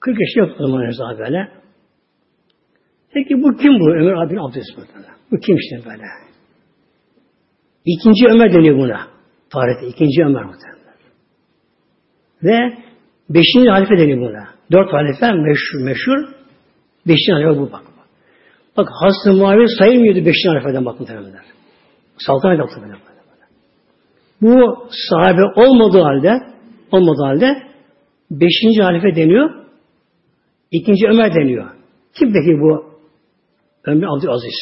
40 yaşı yok o zaman böyle. Peki bu kim bu? Ömer abinin Abdülaziz muhtemelen. Bu kim işte böyle? İkinci Ömer deniyor buna. Tarihte ikinci Ömer muhtemelen. Ve beşinci halife deniyor buna. Dört halife meşhur, meşhur. Beşinci halife bu bak. Bak Hazreti Muaviye sayılmıyordu beşinci halifeden bak muhtemelenler. Saltanat yaptı böyle. Bu sahabe olmadığı halde olmadığı halde beşinci halife deniyor. İkinci Ömer deniyor. Kim peki bu? Ömer Abdülaziz.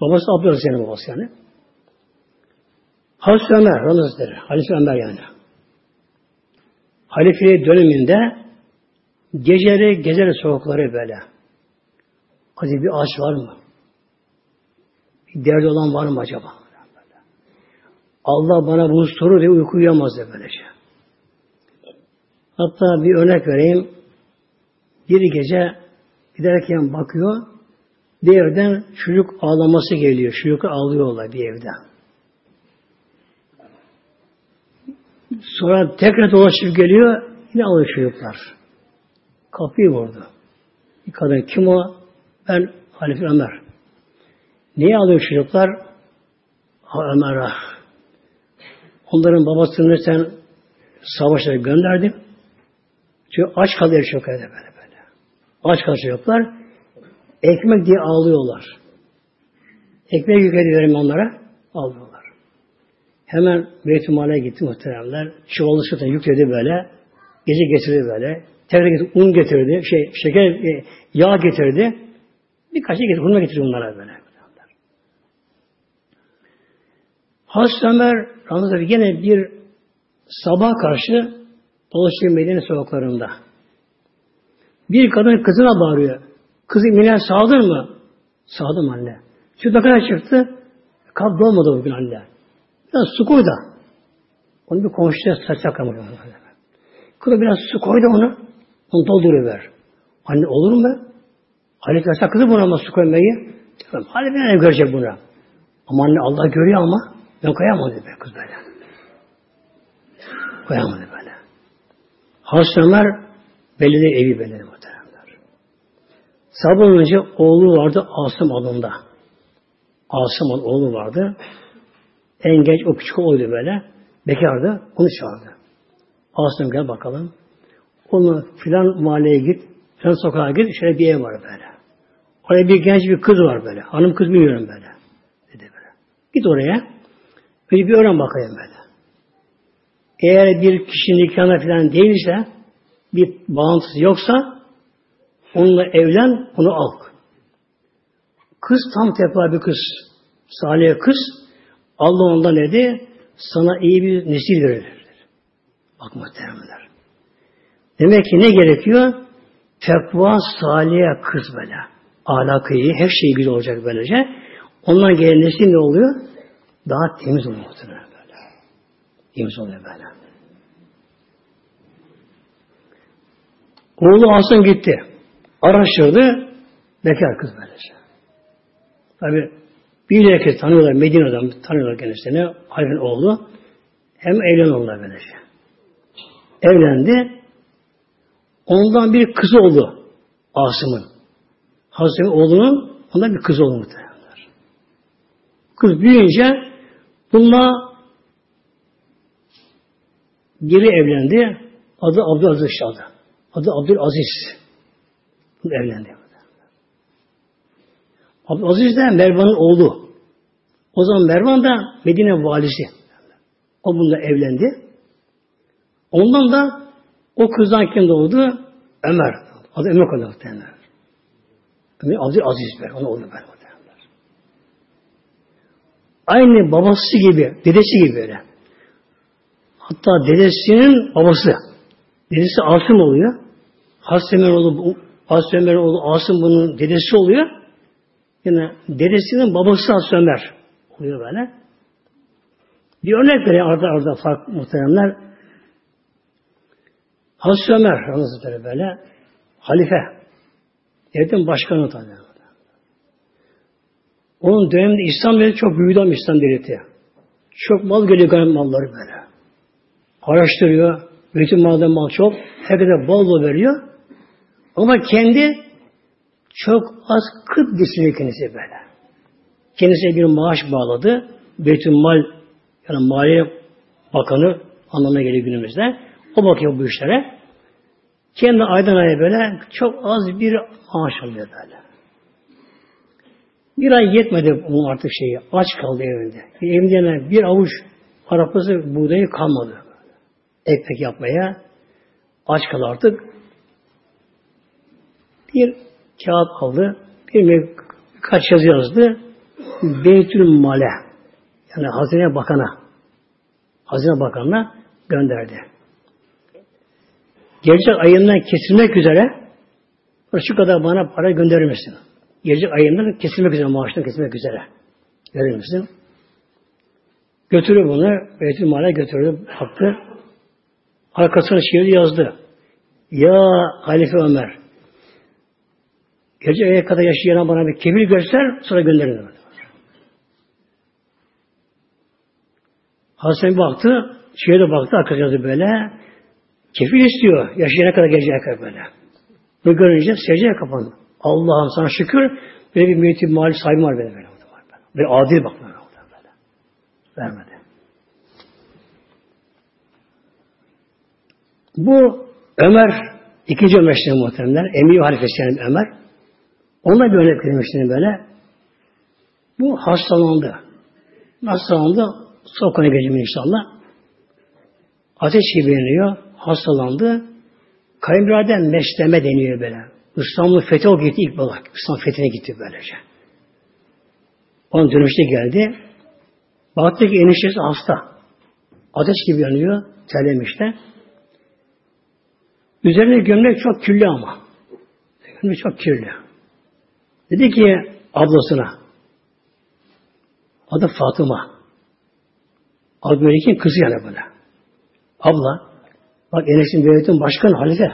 Babası Abdülaziz yani babası yani. Hazreti Ömer, Hazretleri, Halife Ömer yani. Halifeliği döneminde geceleri gezer sokakları böyle. Hadi bir ağaç var mı? Bir derdi olan var mı acaba? Allah bana bunu soru diye uyku uyuyamaz diye böylece. Hatta bir örnek vereyim. Bir gece giderken bakıyor, bir evden çocuk ağlaması geliyor. Çocuk ağlıyorlar bir evden. Sonra tekrar dolaşıp geliyor, yine alıyor çocuklar. Kapıyı vurdu. Bir kadın kim o? Ben Halife Ömer. Niye alıyor çocuklar? Ha Ömer'e. Onların babasını sen savaşlara gönderdin. Çünkü aç kalıyor çocuklar böyle böyle. Aç kalıyor çocuklar. Ekmek diye ağlıyorlar. Ekmek yük ediyorum onlara. Ağlıyorlar. Hemen Beytülmal'e gitti muhteremler. Çuvalı sütüne yükledi böyle. Gece getirdi böyle. Tekrar un getirdi. Şey, şeker, e, yağ getirdi. Birkaç şey getirdi. Hurma getirdi bunlara böyle. Hazreti Ömer Ramazan gene bir sabah karşı dolaşıyor Medine sokaklarında. Bir kadın kızına bağırıyor. Kızı Mine sağdır mı? Sağdım anne. Şu kadar çıktı. Kalp dolmadı bugün anne. Biraz su koy da. Onu bir komşuya saçak ama. Kıza biraz su koy da onu. Onu dolduruver. Anne olur mu? Halif yasak kızı buna ama su koymayı. Halif ne görecek buna? Ama anne Allah görüyor ama ben koyamam dedi kız böyle. Koyamadı böyle. Hazreti Ömer belediye evi muhteremler. Sabah önce oğlu vardı Asım adında. Asım'ın oğlu vardı. En genç o küçük oğluydu böyle. Bekardı. Onu çağırdı. Asım gel bakalım. Onu filan mahalleye git. Filan sokağa git. Şöyle bir ev var böyle. Oraya bir genç bir kız var böyle. Hanım kız bilmiyorum böyle. Dedi böyle. Git oraya. Böyle bir öğren bakayım böyle. Eğer bir kişinin nikahına falan değilse bir bağıntısı yoksa onunla evlen, onu al. Kız tam tepa bir kız. Salih kız Allah ondan dedi, sana iyi bir nesil verir. Bak muhteremler. Demek ki ne gerekiyor? Tekva saliye kız böyle. Ahlakı iyi, her şey güzel olacak böylece. Ondan gelen nesil ne oluyor? Daha temiz oluyor muhtemelen böyle. Temiz oluyor böyle. Oğlu Asım gitti. Araştırdı. Bekar kız böylece. Tabi bir herkes tanıyorlar, Medine'den tanıyorlar kendisini. Halife'nin oğlu. Hem evleniyorlar böylece. Evlendi. Ondan bir kız oldu. Asım'ın. Hazreti oğlunun ondan bir kız oldu muhtemelen. Kız büyüyünce bununla biri evlendi. Adı Abdülaziz adı. Adı Abdülaziz. Bunu evlendi. Abdülaziz de Mervan'ın oğlu. O zaman Mervan da Medine valisi. O bununla evlendi. Ondan da o kızdan kim doğdu? Ömer. Adı Ömer kaldı muhtemelen. Ömer Abdülaziz Bey. Ona oğlu Ömer Aynı babası gibi, dedesi gibi böyle. Hatta dedesinin babası. Dedesi Asım oluyor. Hasem oğlu, Hasem oğlu Asım bunun dedesi oluyor. Yine dedesinin babası Asım Ömer oluyor böyle. Bir örnek vereyim orada orada fark muhteremler. Hazreti Ömer Hazretleri böyle halife. Devletin başkanı tabi. Onun döneminde İslam devleti çok büyüdü ama İslam devleti. Çok mal geliyor gayet malları böyle. Araştırıyor. Bütün maldan mal çok. Herkese bol bol veriyor. Ama kendi çok az kıt geçiniyor kendisi böyle. Kendisine bir maaş bağladı. Betül mal yani Maliye Bakanı anlamına geliyor günümüzde. O bakıyor bu işlere. Kendi aydan aya böyle çok az bir maaş alıyor böyle. Bir ay yetmedi onun artık şeyi. Aç kaldı evinde. Evinde bir avuç arapası buğdayı kalmadı. Ekmek yapmaya. Aç kaldı artık. Bir kağıt aldı. Bir kaç yazı yazdı. Beytül Male yani Hazine Bakan'a Hazine Bakanı'na gönderdi. Gelecek ayından kesilmek üzere şu kadar bana para gönderir misin? Gelecek ayından kesilmek üzere, maaştan kesilmek üzere. Verir misin? Götürür bunu, Beytül Mal'e götürdü, baktı. Arkasına şiir yazdı. Ya Halife Ömer, gece aya kadar yaşayan bana bir kefil göster, sonra gönderin. Hazreti baktı, şeye de baktı, arkadaşlar böyle. Kefil istiyor, yaşayana kadar geleceğe kadar böyle. Bunu görünce secdeye kapandı. Allah'ım sana şükür, böyle bir müeyyid mali sahibi var benim böyle. Bir adil bak böyle. böyle. Vermedi. Bu Ömer, ikinci Ömer işte muhteremler, Emir halifesi yani Ömer. Ona bir örnek vermiştim böyle. Bu hastalandı. Hastalandı, Sokuna geleceğim inşallah. Ateş gibi yanıyor. Hastalandı. Kayınbirader meşleme deniyor böyle. İstanbul fethi o gitti ilk balık. İstanbul fethine gitti böylece. Onun dönüşte geldi. Baktı ki eniştesi hasta. Ateş gibi yanıyor. Terlemişte. Üzerinde gömlek çok kirli ama. Gömlek çok kirli. Dedi ki ablasına adı Fatıma. Abdülmelik'in kızı yani böyle. Abla, bak Enes'in devletin başkanı halife.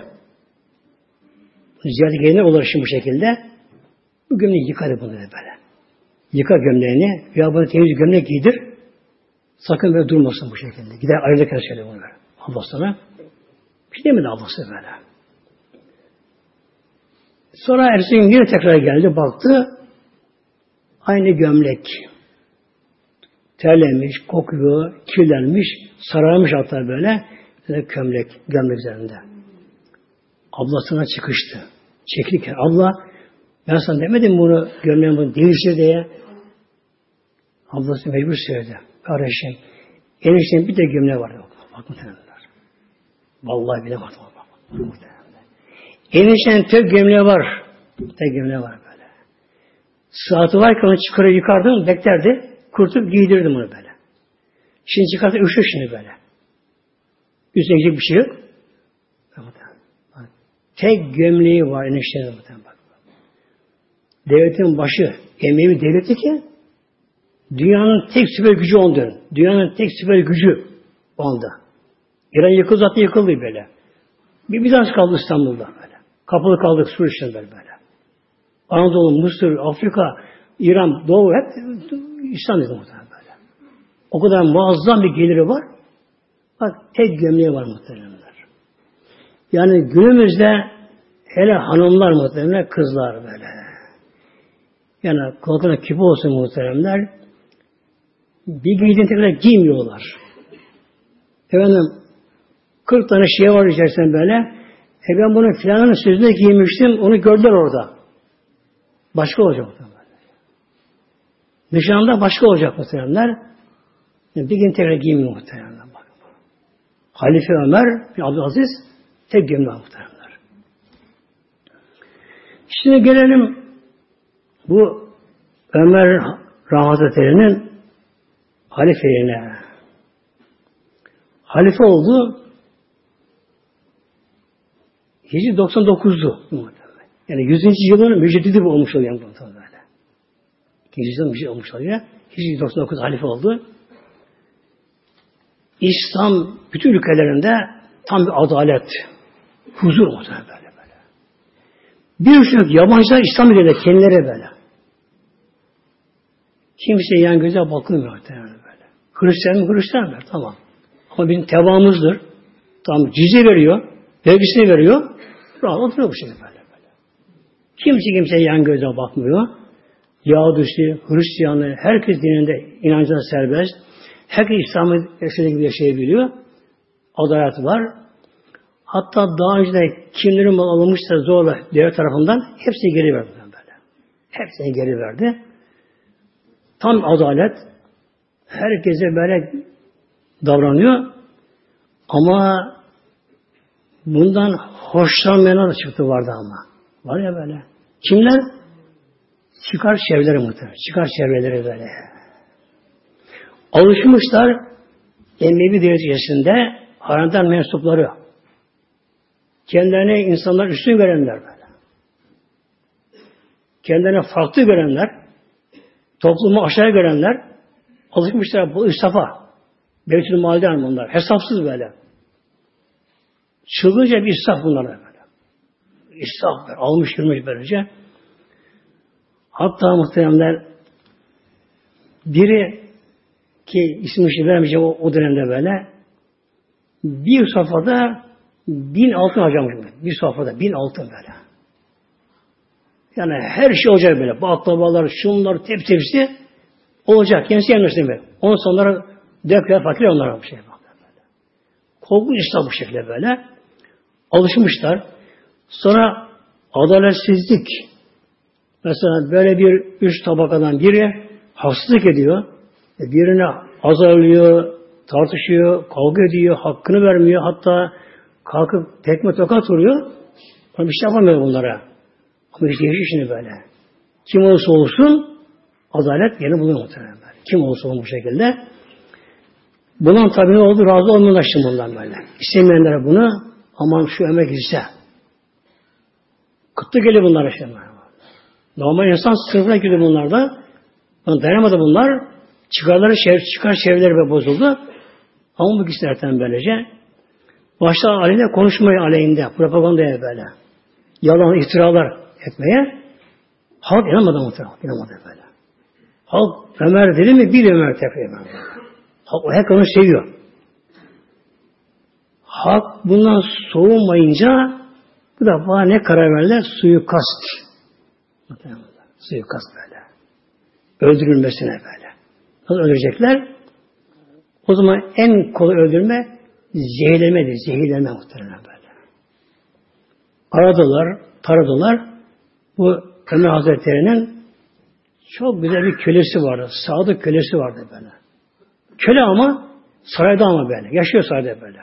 Ziyaret gelenler şimdi bu şekilde. Bu gömleği yıkadı bunu böyle. Yıka gömleğini veya bunu temiz gömlek giydir. Sakın böyle durmasın bu şekilde. Gider ayrılırken söyle bunu böyle. Ablasına. Bir şey demedi ablası böyle. Sonra ertesi gün tekrar geldi, baktı. Aynı gömlek terlemiş, kokuyor, kirlenmiş, sararmış hatta böyle. Böyle kömlek, gömlek üzerinde. Ablasına çıkıştı. Çekilirken abla ben sana demedim bunu gömleğin bunu değiştir diye. Ablası mecbur söyledi. Kardeşim eniştenin bir de gömleği vardı. Bak muhtemelenler. Vallahi bile vardı. Eniştenin tek gömleği var. Tek gömleği var böyle. Saati varken onu çıkarır yıkardım, beklerdi. Kurtup giydirdim onu böyle. Şimdi çıkartıp üşür şimdi böyle. Üstüne bir şey yok. Tek gömleği var eniştenin muhtemelen bak. Devletin başı, emeği devleti ki dünyanın tek süper gücü ondan. Dünyanın tek süper gücü onda. İran yıkıldı zaten yıkıldı böyle. Bir Bizans kaldı İstanbul'da böyle. Kapalı kaldık Suriye'de böyle böyle. Anadolu, Mısır, Afrika, İran, Doğu hep İslam dedi muhtemelen böyle. O kadar muazzam bir geliri var. Bak tek gömleği var muhtemelenler. Yani günümüzde hele hanımlar muhtemelen kızlar böyle. Yani kulakına küpe olsun muhteremler. Bir giydiğin tekrar giymiyorlar. Efendim 40 tane şey var içerisinde böyle. E ben bunu filanın sözüne giymiştim. Onu gördüler orada. Başka olacak. Nişanda başka olacak muhteremler. Yani bir gün tekrar giymiyor muhteremler. Bak. Halife Ömer bin Abdülaziz tek gömleği muhteremler. Şimdi gelelim bu Ömer Rahmetleri'nin halifeliğine. Halife oldu Hicri 99'du. Yani 100. yılın müceddidi olmuş oluyor. Yani İkinci bir şey olmuş oluyor. Hicri 99 halife oldu. İslam bütün ülkelerinde tam bir adalet, huzur muhtemelen böyle böyle. Birçok yabancılar İslam ülkelerinde kendileri böyle. Kimse yan göze bakılmıyor muhtemelen böyle. Hristiyan mı Hristiyan mı? Tamam. Ama bizim tebamızdır. Tamam cize veriyor. Vergisini veriyor. Rahat oturuyor bu şekilde böyle böyle. Kimse kimse yan göze bakmıyor. Yahudisi, Hristiyanı, herkes dininde inancına serbest. Herkes İslam'ı yaşadığı gibi yaşayabiliyor. Adalet var. Hatta daha önce de kimlerin mal alınmışsa zorla devlet tarafından hepsini geri verdi böyle. Hepsini geri verdi. Tam adalet. Herkese böyle davranıyor. Ama bundan hoşlanmayanlar da çıktı vardı ama. Var ya böyle. Kimler? Çıkar çevreleri muhtemelen. Çıkar çevreleri böyle. Alışmışlar Emevi devlet içerisinde harandan mensupları. Kendilerine insanlar üstün görenler böyle. Kendilerine farklı görenler, toplumu aşağıya görenler, alışmışlar bu israfa. Beytül malden bunlar. Hesapsız böyle. Çılgınca bir israf bunlar böyle. İsraf böyle. Almış yürümüş böylece. Hatta muhteremler biri ki ismi şey vermeyeceğim o, o dönemde böyle bir safhada bin altın harcamış. Bir safhada bin altın böyle. Yani her şey olacak böyle. Baklavalar, şunlar, tep tepsi olacak. Kendisi yanlıştı böyle. Ondan sonra dökler fakir onlara bir şey. Korkunç İslam bu şekilde böyle. Alışmışlar. Sonra adaletsizlik Mesela böyle bir üst tabakadan biri haksızlık ediyor. E, birine azarlıyor, tartışıyor, kavga ediyor, hakkını vermiyor. Hatta kalkıp tekme tokat vuruyor. Ama bir şey yapamıyor bunlara. Ama işte yaşıyor şimdi böyle. Kim olursa olsun adalet yeni buluyor muhtemelen. Kim olursa olsun bu şekilde. Bundan tabi ne oldu? Razı olmuyorlar şimdi bundan böyle. İstemeyenlere bunu aman şu emek ise. Kıtlı geliyor bunlara şimdi. Normal insan sınıfına girdi bunlarda. Dayanamadı bunlar. Çıkarları çev çıkar çevreleri ve bozuldu. Ama bu kişilerden böylece başta aleyhine konuşmaya aleyhinde, propagandaya böyle. Yalan, iftiralar etmeye halk inanmadı muhtemelen. İnanmadı böyle. Halk Ömer dedi mi bir Ömer tekrar Halk o hep onu seviyor. Halk bundan soğumayınca bu bana ne karar verdiler? Suyu kast. Suikast böyle. Öldürülmesine böyle. Nasıl öldürecekler? O zaman en kolay öldürme zehirlemedir. Zehirleme muhtemelen böyle. Aradılar, taradılar. Bu Ömer Hazretleri'nin çok güzel bir kölesi vardı. Sadık kölesi vardı böyle. Köle ama sarayda ama böyle. Yaşıyor sarayda böyle.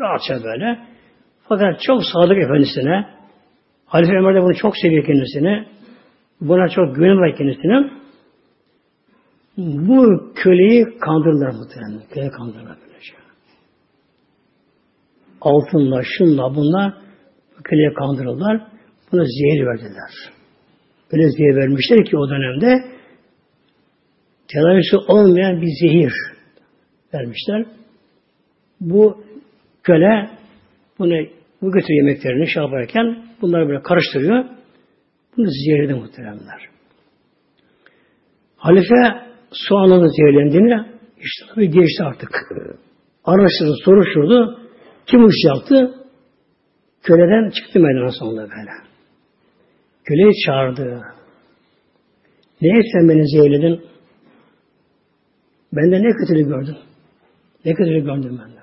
Rahatça böyle. Fakat çok sadık efendisine Halife Ömer de bunu çok seviyor kendisini. Buna çok güven var kendisine. Bu köleyi kandırırlar muhtemelen. Köleyi kandırırlar böylece. Altınla, şunla, bunlar bu köleye kandırırlar. Buna zehir verdiler. Öyle zehir vermişler ki o dönemde tedavisi olmayan bir zehir vermişler. Bu köle bunu bu götürüyor yemeklerini şey yaparken bunları böyle karıştırıyor. Bunu zehirledi muhteremler. Halife soğanını zehirlendiğinde işte tabi geçti artık. Araştırdı, soruşturdu. Kim iş yaptı? Köleden çıktı meydana sonunda böyle. Köleyi çağırdı. Neye sen beni zehirledin? Bende ne kötülük gördün? Ne kötülük gördüm benden?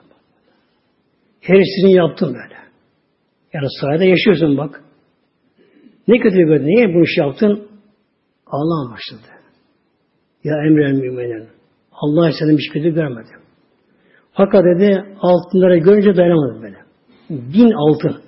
Her işini yaptım böyle. Yani sarayda yaşıyorsun bak. Ne kötü gördün? Niye bu işi yaptın? Allah başladı. Ya emrel müminin. Allah istedim hiç kötü görmedim. Fakat dedi altınları görünce dayanamadım böyle. Bin altın.